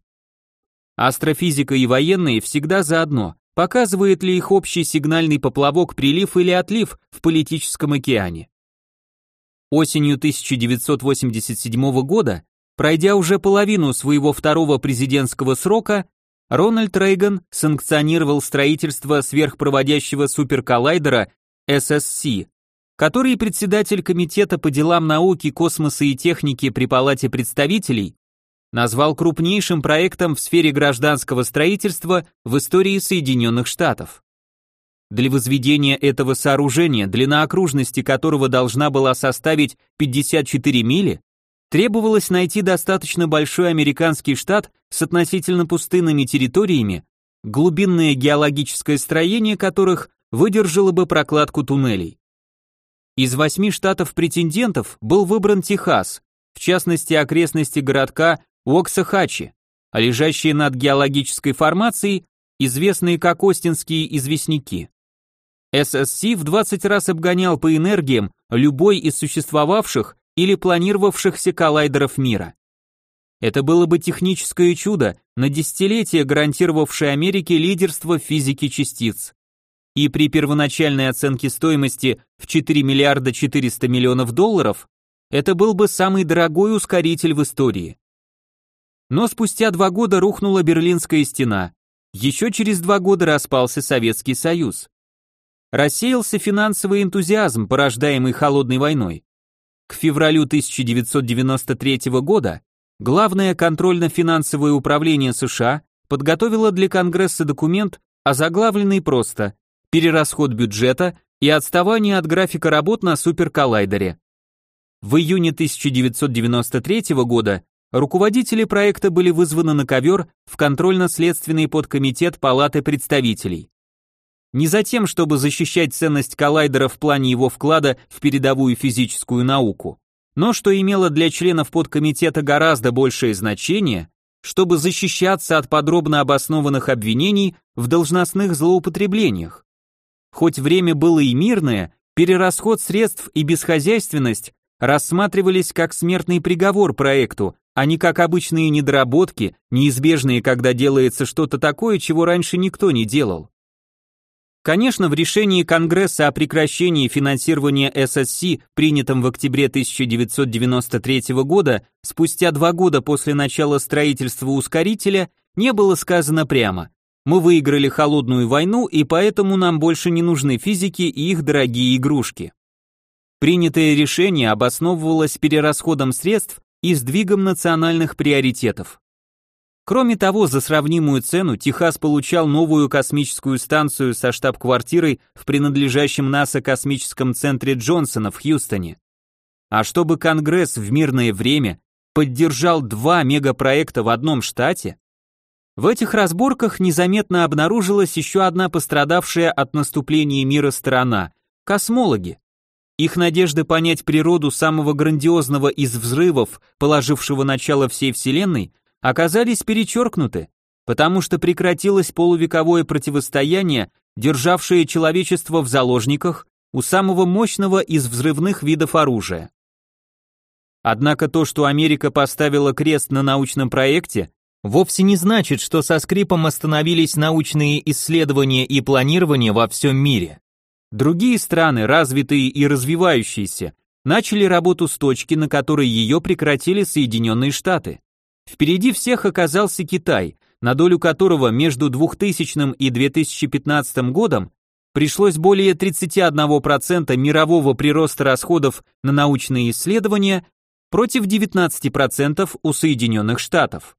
Астрофизика и военные всегда заодно, показывает ли их общий сигнальный поплавок прилив или отлив в политическом океане. Осенью 1987 года, пройдя уже половину своего второго президентского срока, Рональд Рейган санкционировал строительство сверхпроводящего суперколлайдера SSC, который председатель Комитета по делам науки, космоса и техники при Палате представителей назвал крупнейшим проектом в сфере гражданского строительства в истории Соединенных Штатов. Для возведения этого сооружения, длина окружности которого должна была составить 54 мили, требовалось найти достаточно большой американский штат с относительно пустынными территориями, глубинное геологическое строение которых выдержало бы прокладку туннелей. Из восьми штатов-претендентов был выбран Техас, в частности окрестности городка Уоксахачи, а лежащие над геологической формацией, известные как Остинские известняки. ССС в 20 раз обгонял по энергиям любой из существовавших или планировавшихся коллайдеров мира. Это было бы техническое чудо, на десятилетие гарантировавшее Америке лидерство в физике частиц. И при первоначальной оценке стоимости в 4 миллиарда 400 миллионов долларов, это был бы самый дорогой ускоритель в истории. Но спустя два года рухнула Берлинская стена, еще через два года распался Советский Союз. Рассеялся финансовый энтузиазм, порождаемый холодной войной. К февралю 1993 года Главное контрольно-финансовое управление США подготовило для Конгресса документ, озаглавленный просто «Перерасход бюджета и отставание от графика работ на суперколлайдере». В июне 1993 года руководители проекта были вызваны на ковер в контрольно-следственный подкомитет Палаты представителей. Не за тем, чтобы защищать ценность коллайдера в плане его вклада в передовую физическую науку, но что имело для членов подкомитета гораздо большее значение, чтобы защищаться от подробно обоснованных обвинений в должностных злоупотреблениях. хоть время было и мирное, перерасход средств и бесхозяйственность рассматривались как смертный приговор проекту, а не как обычные недоработки, неизбежные, когда делается что-то такое, чего раньше никто не делал. Конечно, в решении Конгресса о прекращении финансирования ССС, принятом в октябре 1993 года, спустя два года после начала строительства ускорителя, не было сказано прямо «Мы выиграли холодную войну, и поэтому нам больше не нужны физики и их дорогие игрушки». Принятое решение обосновывалось перерасходом средств и сдвигом национальных приоритетов. Кроме того, за сравнимую цену Техас получал новую космическую станцию со штаб-квартирой в принадлежащем НАСА космическом центре Джонсона в Хьюстоне. А чтобы Конгресс в мирное время поддержал два мегапроекта в одном штате, в этих разборках незаметно обнаружилась еще одна пострадавшая от наступления мира сторона – космологи. Их надежды понять природу самого грандиозного из взрывов, положившего начало всей Вселенной – оказались перечеркнуты, потому что прекратилось полувековое противостояние, державшее человечество в заложниках у самого мощного из взрывных видов оружия. Однако то, что Америка поставила крест на научном проекте, вовсе не значит, что со скрипом остановились научные исследования и планирование во всем мире. Другие страны, развитые и развивающиеся, начали работу с точки, на которой ее прекратили Соединенные Штаты. Впереди всех оказался Китай, на долю которого между 2000 и 2015 годом пришлось более 31% мирового прироста расходов на научные исследования против 19% у Соединенных Штатов.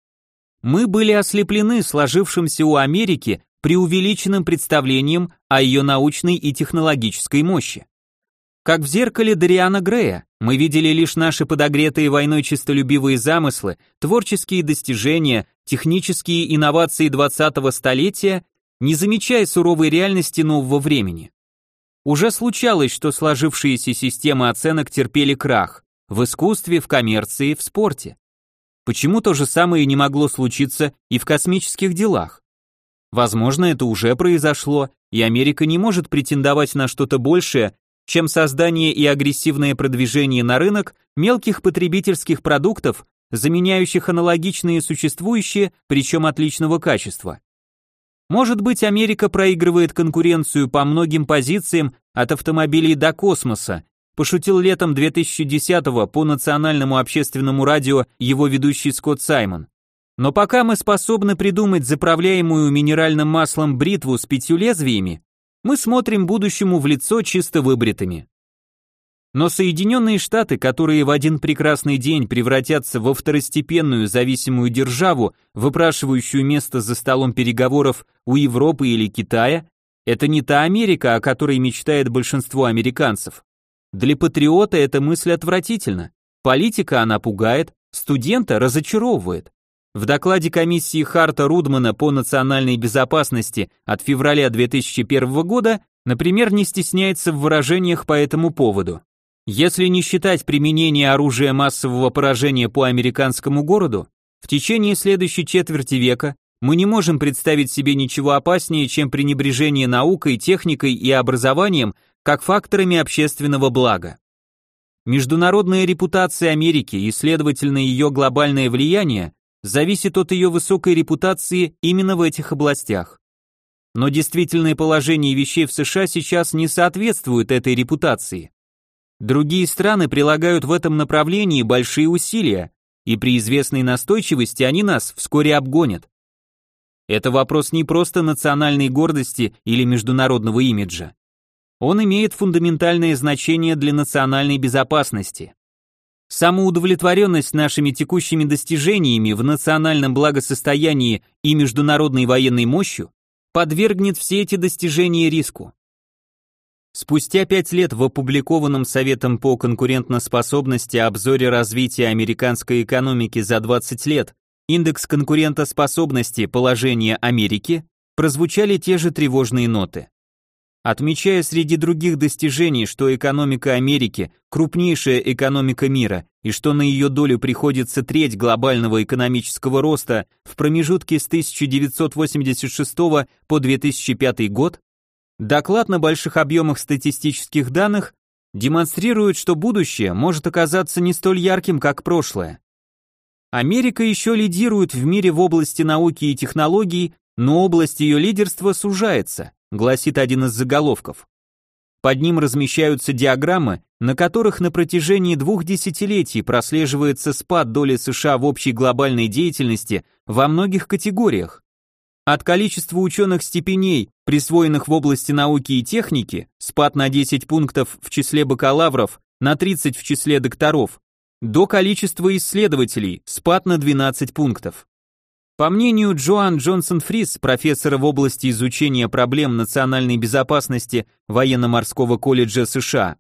Мы были ослеплены сложившимся у Америки преувеличенным представлением о ее научной и технологической мощи. Как в зеркале Дариана Грея, мы видели лишь наши подогретые войной честолюбивые замыслы, творческие достижения, технические инновации 20-го столетия, не замечая суровой реальности нового времени. Уже случалось, что сложившиеся системы оценок терпели крах в искусстве, в коммерции, в спорте. Почему то же самое не могло случиться и в космических делах? Возможно, это уже произошло, и Америка не может претендовать на что-то большее, чем создание и агрессивное продвижение на рынок мелких потребительских продуктов, заменяющих аналогичные существующие, причем отличного качества. Может быть, Америка проигрывает конкуренцию по многим позициям от автомобилей до космоса, пошутил летом 2010-го по национальному общественному радио его ведущий Скотт Саймон. Но пока мы способны придумать заправляемую минеральным маслом бритву с пятью лезвиями, мы смотрим будущему в лицо чисто выбритыми. Но Соединенные Штаты, которые в один прекрасный день превратятся во второстепенную зависимую державу, выпрашивающую место за столом переговоров у Европы или Китая, это не та Америка, о которой мечтает большинство американцев. Для патриота эта мысль отвратительна. Политика она пугает, студента разочаровывает. В докладе комиссии Харта Рудмана по национальной безопасности от февраля 2001 года, например, не стесняется в выражениях по этому поводу. Если не считать применение оружия массового поражения по американскому городу, в течение следующей четверти века мы не можем представить себе ничего опаснее, чем пренебрежение наукой, техникой и образованием как факторами общественного блага. Международная репутация Америки и, следовательно, ее глобальное влияние зависит от ее высокой репутации именно в этих областях. Но действительное положение вещей в США сейчас не соответствует этой репутации. Другие страны прилагают в этом направлении большие усилия, и при известной настойчивости они нас вскоре обгонят. Это вопрос не просто национальной гордости или международного имиджа. Он имеет фундаментальное значение для национальной безопасности. Самоудовлетворенность нашими текущими достижениями в национальном благосостоянии и международной военной мощью подвергнет все эти достижения риску. Спустя пять лет в опубликованном Советом по конкурентоспособности обзоре развития американской экономики за 20 лет индекс конкурентоспособности положения Америки прозвучали те же тревожные ноты отмечая среди других достижений, что экономика Америки – крупнейшая экономика мира, и что на ее долю приходится треть глобального экономического роста в промежутке с 1986 по 2005 год, Доклад на больших объемах статистических данных демонстрирует, что будущее может оказаться не столь ярким, как прошлое. Америка еще лидирует в мире в области науки и технологий, но область ее лидерства сужается, гласит один из заголовков. Под ним размещаются диаграммы, на которых на протяжении двух десятилетий прослеживается спад доли США в общей глобальной деятельности во многих категориях. От количества ученых степеней, присвоенных в области науки и техники, спад на 10 пунктов в числе бакалавров, на 30 в числе докторов, до количества исследователей, спад на 12 пунктов. По мнению Джоан Джонсон Фрис, профессора в области изучения проблем национальной безопасности Военно-морского колледжа США,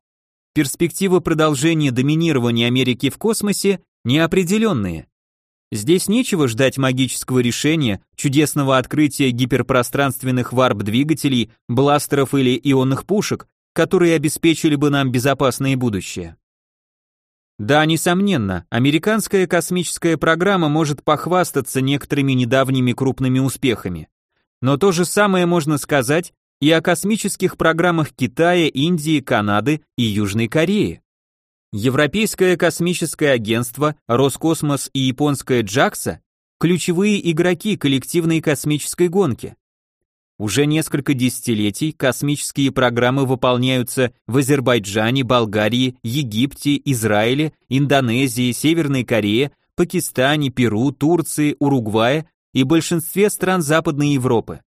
перспективы продолжения доминирования Америки в космосе неопределенные. Здесь нечего ждать магического решения, чудесного открытия гиперпространственных варп-двигателей, бластеров или ионных пушек, которые обеспечили бы нам безопасное будущее. Да, несомненно, американская космическая программа может похвастаться некоторыми недавними крупными успехами. Но то же самое можно сказать и о космических программах Китая, Индии, Канады и Южной Кореи. Европейское космическое агентство, Роскосмос и японское JAXA – ключевые игроки коллективной космической гонки. Уже несколько десятилетий космические программы выполняются в Азербайджане, Болгарии, Египте, Израиле, Индонезии, Северной Корее, Пакистане, Перу, Турции, Уругвае и большинстве стран Западной Европы.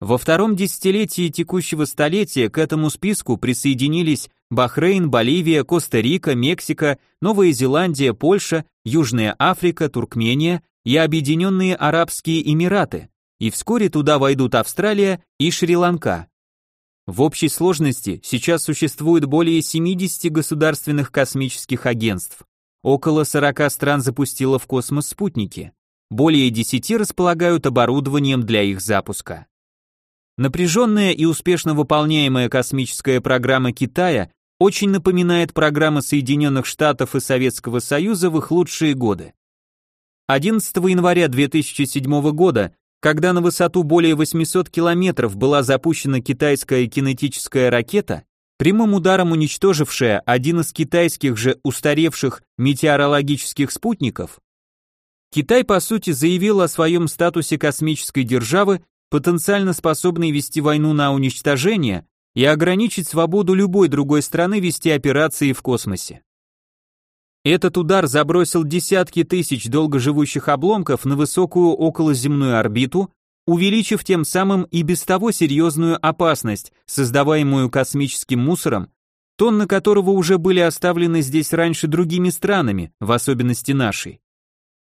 Во втором десятилетии текущего столетия к этому списку присоединились Бахрейн, Боливия, Коста-Рика, Мексика, Новая Зеландия, Польша, Южная Африка, Туркмения и Объединенные Арабские Эмираты, и вскоре туда войдут Австралия и Шри-Ланка. В общей сложности сейчас существует более 70 государственных космических агентств. Около 40 стран запустило в космос спутники. Более 10 располагают оборудованием для их запуска. Напряженная и успешно выполняемая космическая программа Китая очень напоминает программы Соединенных Штатов и Советского Союза в их лучшие годы. 11 января 2007 года когда на высоту более 800 километров была запущена китайская кинетическая ракета, прямым ударом уничтожившая один из китайских же устаревших метеорологических спутников, Китай по сути заявил о своем статусе космической державы, потенциально способной вести войну на уничтожение и ограничить свободу любой другой страны вести операции в космосе. Этот удар забросил десятки тысяч долгоживущих обломков на высокую околоземную орбиту, увеличив тем самым и без того серьезную опасность, создаваемую космическим мусором, тонны которого уже были оставлены здесь раньше другими странами, в особенности нашей.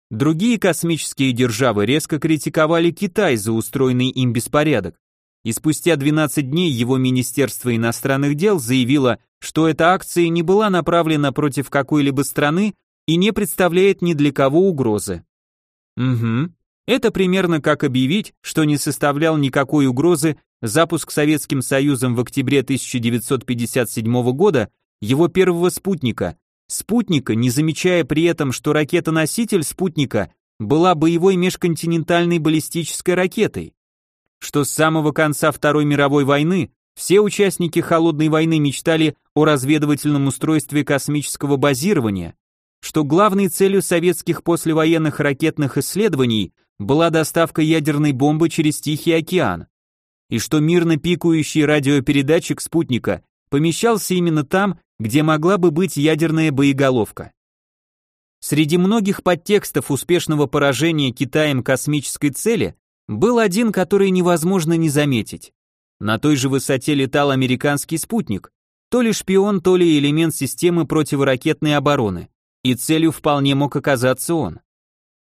Другие космические державы резко критиковали Китай за устроенный им беспорядок, и спустя 12 дней его Министерство иностранных дел заявило, что эта акция не была направлена против какой-либо страны и не представляет ни для кого угрозы. Угу. Это примерно как объявить, что не составлял никакой угрозы запуск Советским Союзом в октябре 1957 года его первого спутника, спутника, не замечая при этом, что ракета-носитель спутника была боевой межконтинентальной баллистической ракетой что с самого конца Второй мировой войны все участники Холодной войны мечтали о разведывательном устройстве космического базирования, что главной целью советских послевоенных ракетных исследований была доставка ядерной бомбы через Тихий океан, и что мирно пикающий радиопередатчик спутника помещался именно там, где могла бы быть ядерная боеголовка. Среди многих подтекстов успешного поражения Китаем космической цели был один, который невозможно не заметить. На той же высоте летал американский спутник, то ли шпион, то ли элемент системы противоракетной обороны, и целью вполне мог оказаться он.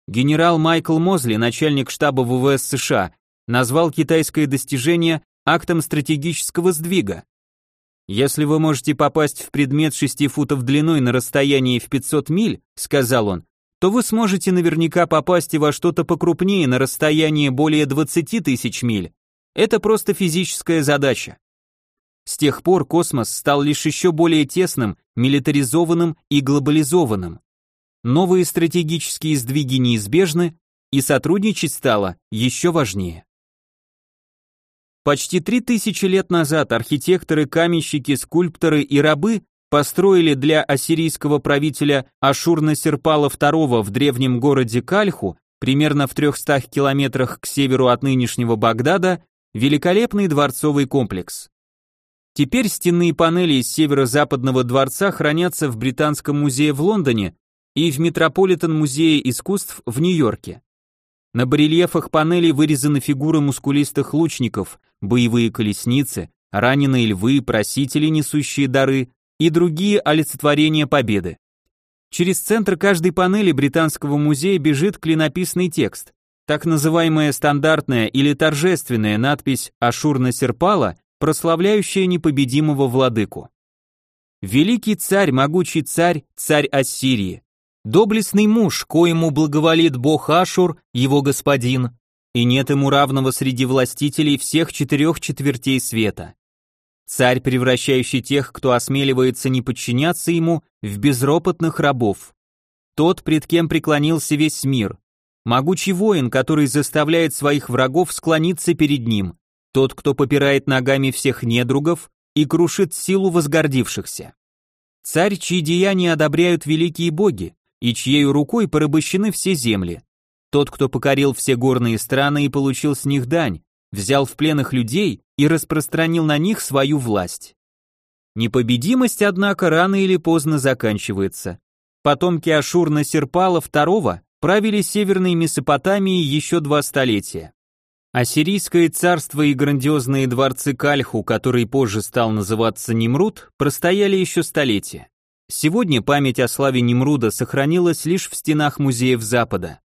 Генерал Майкл Мозли, начальник штаба ВВС США, назвал китайское достижение актом стратегического сдвига. «Если вы можете попасть в предмет 6 футов длиной на расстоянии в 500 миль», сказал он, то вы сможете наверняка попасть и во что-то покрупнее на расстояние более 20 тысяч миль. Это просто физическая задача. С тех пор космос стал лишь еще более тесным, милитаризованным и глобализованным. Новые стратегические сдвиги неизбежны, и сотрудничать стало еще важнее. Почти три тысячи лет назад архитекторы, каменщики, скульпторы и рабы построили для ассирийского правителя Ашур-Насерпала II в древнем городе Кальху, примерно в 300 километрах к северу от нынешнего Багдада, великолепный дворцовый комплекс. Теперь стенные панели из северо-западного дворца хранятся в Британском музее в Лондоне и в Метрополитен-музее искусств в Нью-Йорке. На барельефах панелей вырезаны фигуры мускулистых лучников, боевые колесницы, раненые львы, просители, несущие дары и другие олицетворения победы. Через центр каждой панели Британского музея бежит клинописный текст. Так называемая стандартная или торжественная надпись «Ашур-Насерпала», прославляющая непобедимого владыку. Великий царь, могучий царь, царь Ассирии. Доблестный муж, коему благоволит бог Ашур, его господин, и нет ему равного среди властителей всех четырех четвертей света. Царь, превращающий тех, кто осмеливается не подчиняться ему, в безропотных рабов. Тот, пред кем преклонился весь мир. Могучий воин, который заставляет своих врагов склониться перед ним. Тот, кто попирает ногами всех недругов и крушит силу возгордившихся. Царь, чьи деяния одобряют великие боги, и чьей рукой порабощены все земли. Тот, кто покорил все горные страны и получил с них дань, взял в плен людей и распространил на них свою власть. Непобедимость, однако, рано или поздно заканчивается. Потомки Ашур-Насерпала II правили северной Месопотамией еще два столетия. Ассирийское царство и грандиозные дворцы Кальху, который позже стал называться Нимрут, простояли еще столетия. Сегодня память о славе Немруда сохранилась лишь в стенах музеев Запада.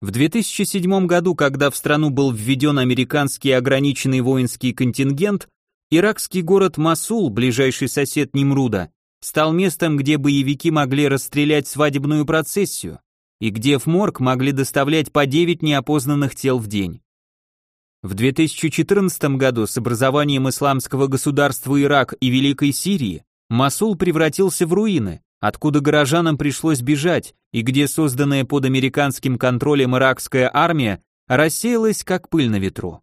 В 2007 году, когда в страну был введен американский ограниченный воинский контингент, иракский город Масул, ближайший сосед Немруда, стал местом, где боевики могли расстрелять свадебную процессию и где в морг могли доставлять по 9 неопознанных тел в день. В 2014 году с образованием исламского государства Ирак и Великой Сирии Масул превратился в руины, откуда горожанам пришлось бежать, и где созданная под американским контролем иракская армия рассеялась как пыль на ветру.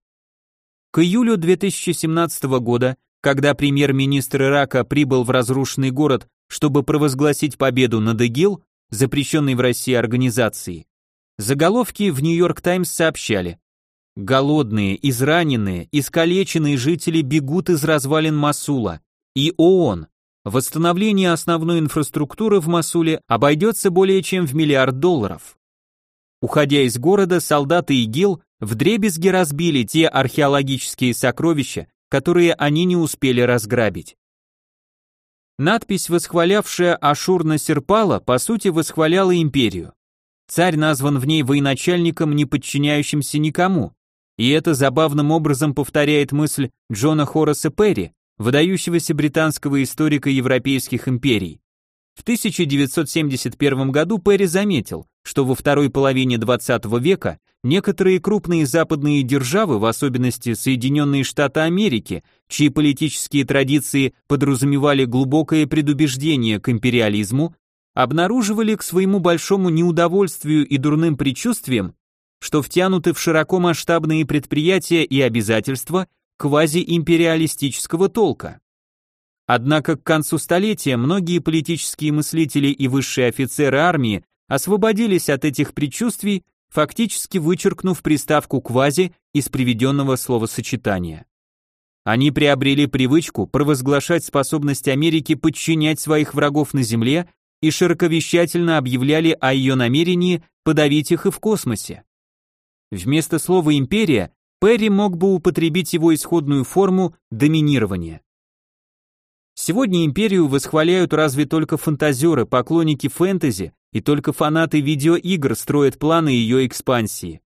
К июлю 2017 года, когда премьер-министр Ирака прибыл в разрушенный город, чтобы провозгласить победу над ИГИЛ, запрещенной в России организацией, заголовки в Нью-Йорк Таймс сообщали «Голодные, израненные, искалеченные жители бегут из развалин Масула, и ООН, Восстановление основной инфраструктуры в Масуле обойдется более чем в миллиард долларов. Уходя из города, солдаты ИГИЛ вдребезги разбили те археологические сокровища, которые они не успели разграбить. Надпись, восхвалявшая Ашур-Насерпала, по сути восхваляла империю. Царь назван в ней военачальником, не подчиняющимся никому, и это забавным образом повторяет мысль Джона Хорреса Перри, выдающегося британского историка европейских империй. В 1971 году Перри заметил, что во второй половине 20 века некоторые крупные западные державы, в особенности Соединенные Штаты Америки, чьи политические традиции подразумевали глубокое предубеждение к империализму, обнаруживали к своему большому неудовольствию и дурным предчувствиям, что втянуты в широкомасштабные предприятия и обязательства, квазиимпериалистического толка. Однако к концу столетия многие политические мыслители и высшие офицеры армии освободились от этих предчувствий, фактически вычеркнув приставку «квази» из приведенного словосочетания. Они приобрели привычку провозглашать способность Америки подчинять своих врагов на Земле и широковещательно объявляли о ее намерении подавить их и в космосе. Вместо слова «империя» Перри мог бы употребить его исходную форму доминирования. Сегодня империю восхваляют разве только фантазеры, поклонники фэнтези, и только фанаты видеоигр строят планы ее экспансии.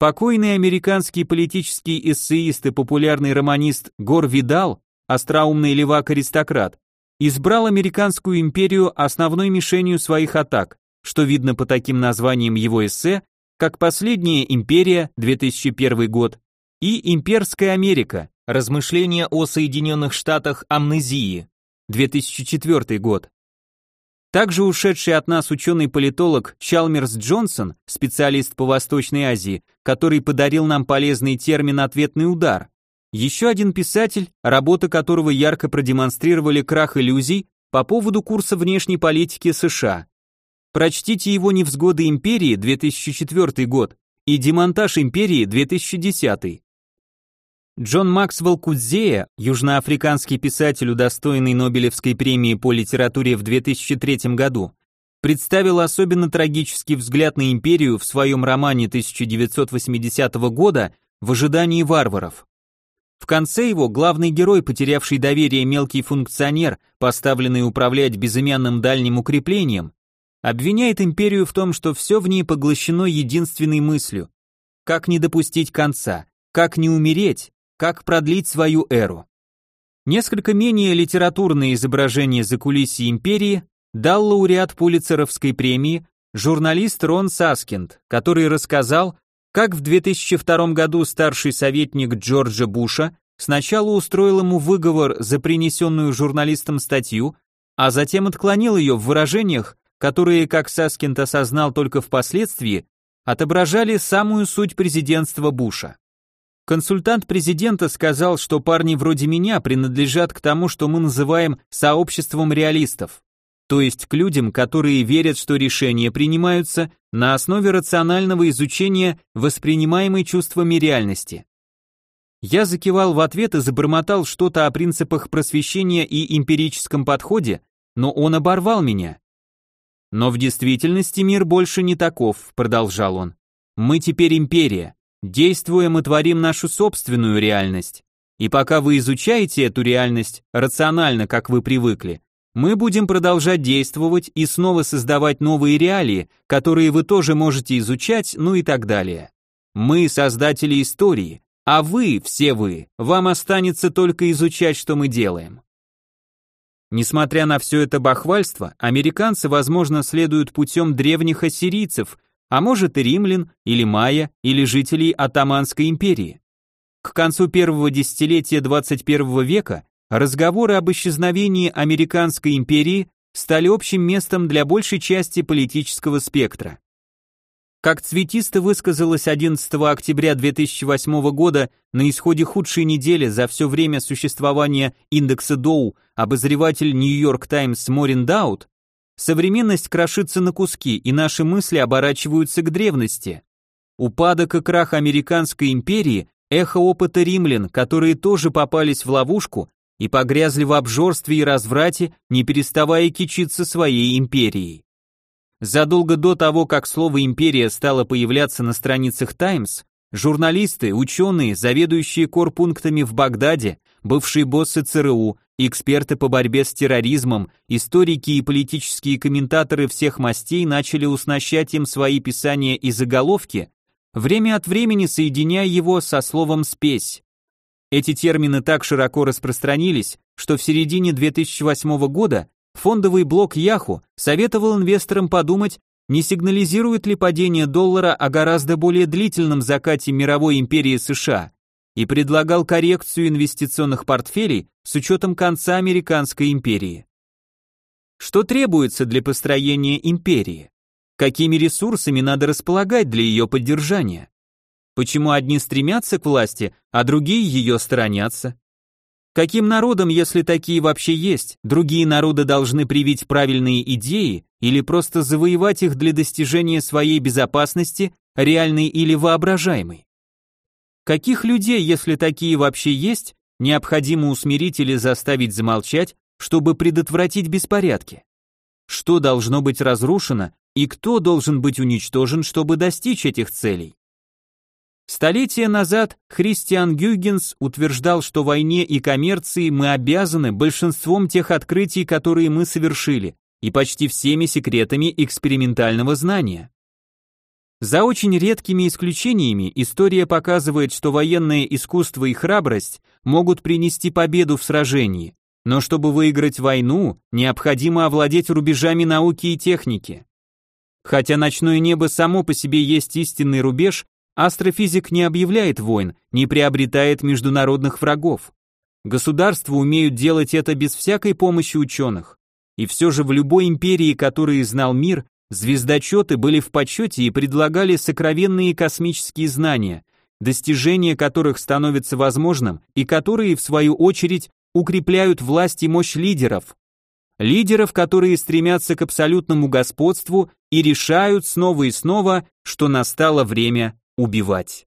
Покойный американский политический эссеист и популярный романист Гор Видал, остроумный левак-аристократ, избрал американскую империю основной мишенью своих атак, что видно по таким названиям его эссе, как «Последняя империя», 2001 год, и «Имперская Америка. Размышления о Соединенных Штатах амнезии», 2004 год. Также ушедший от нас ученый-политолог Чалмерс Джонсон, специалист по Восточной Азии, который подарил нам полезный термин «ответный удар», Еще один писатель, работы которого ярко продемонстрировали крах иллюзий по поводу курса внешней политики США. Прочтите его «Невзгоды империи» 2004 год и «Демонтаж империи» 2010. Джон Максвелл Кудзея, южноафриканский писатель, удостоенный Нобелевской премии по литературе в 2003 году, представил особенно трагический взгляд на империю в своем романе 1980 года «В ожидании варваров». В конце его главный герой, потерявший доверие мелкий функционер, поставленный управлять безымянным дальним укреплением, обвиняет империю в том, что все в ней поглощено единственной мыслью – как не допустить конца, как не умереть, как продлить свою эру. Несколько менее литературное изображение закулисья империи дал лауреат Пулитцеровской премии журналист Рон Саскинд, который рассказал, как в 2002 году старший советник Джорджа Буша сначала устроил ему выговор за принесенную журналистом статью, а затем отклонил ее в выражениях, которые, как Саскинд осознал только впоследствии, отображали самую суть президентства Буша. Консультант президента сказал, что парни вроде меня принадлежат к тому, что мы называем сообществом реалистов, то есть к людям, которые верят, что решения принимаются на основе рационального изучения воспринимаемой чувствами реальности. Я закивал в ответ и забормотал что-то о принципах просвещения и эмпирическом подходе, но он оборвал меня. Но в действительности мир больше не таков, продолжал он. Мы теперь империя, Действуя, мы творим нашу собственную реальность. И пока вы изучаете эту реальность рационально, как вы привыкли, мы будем продолжать действовать и снова создавать новые реалии, которые вы тоже можете изучать, ну и так далее. Мы создатели истории, а вы, все вы, вам останется только изучать, что мы делаем. Несмотря на все это бахвальство, американцы, возможно, следуют путем древних ассирийцев, а может и римлян, или майя, или жителей Атаманской империи. К концу первого десятилетия 21 века разговоры об исчезновении Американской империи стали общим местом для большей части политического спектра. Как цветисто высказалось 11 октября 2008 года на исходе худшей недели за все время существования индекса Доу обозреватель Нью-Йорк Таймс Морин Даут, Современность крошится на куски, и наши мысли оборачиваются к древности. Упадок и крах американской империи – эхо опыта римлян, которые тоже попались в ловушку и погрязли в обжорстве и разврате, не переставая кичиться своей империей. Задолго до того, как слово «империя» стало появляться на страницах «Таймс», журналисты, ученые, заведующие корпунктами в Багдаде, бывшие боссы ЦРУ, Эксперты по борьбе с терроризмом, историки и политические комментаторы всех мастей начали уснащать им свои писания и заголовки, время от времени соединяя его со словом «спесь». Эти термины так широко распространились, что в середине 2008 года фондовый блок Yahoo советовал инвесторам подумать, не сигнализирует ли падение доллара о гораздо более длительном закате мировой империи США, и предлагал коррекцию инвестиционных портфелей с учетом конца американской империи. Что требуется для построения империи? Какими ресурсами надо располагать для ее поддержания? Почему одни стремятся к власти, а другие ее сторонятся? Каким народам, если такие вообще есть, другие народы должны привить правильные идеи или просто завоевать их для достижения своей безопасности, реальной или воображаемой? Каких людей, если такие вообще есть, необходимо усмирить или заставить замолчать, чтобы предотвратить беспорядки? Что должно быть разрушено и кто должен быть уничтожен, чтобы достичь этих целей? Столетия назад Христиан Гюйгенс утверждал, что войне и коммерции мы обязаны большинством тех открытий, которые мы совершили, и почти всеми секретами экспериментального знания. За очень редкими исключениями история показывает, что военное искусство и храбрость могут принести победу в сражении, но чтобы выиграть войну, необходимо овладеть рубежами науки и техники. Хотя ночное небо само по себе есть истинный рубеж, астрофизик не объявляет войн, не приобретает международных врагов. Государства умеют делать это без всякой помощи ученых. И все же в любой империи, которой знал мир, Звездочеты были в почете и предлагали сокровенные космические знания, достижение которых становится возможным и которые, в свою очередь, укрепляют власть и мощь лидеров. Лидеров, которые стремятся к абсолютному господству и решают снова и снова, что настало время убивать.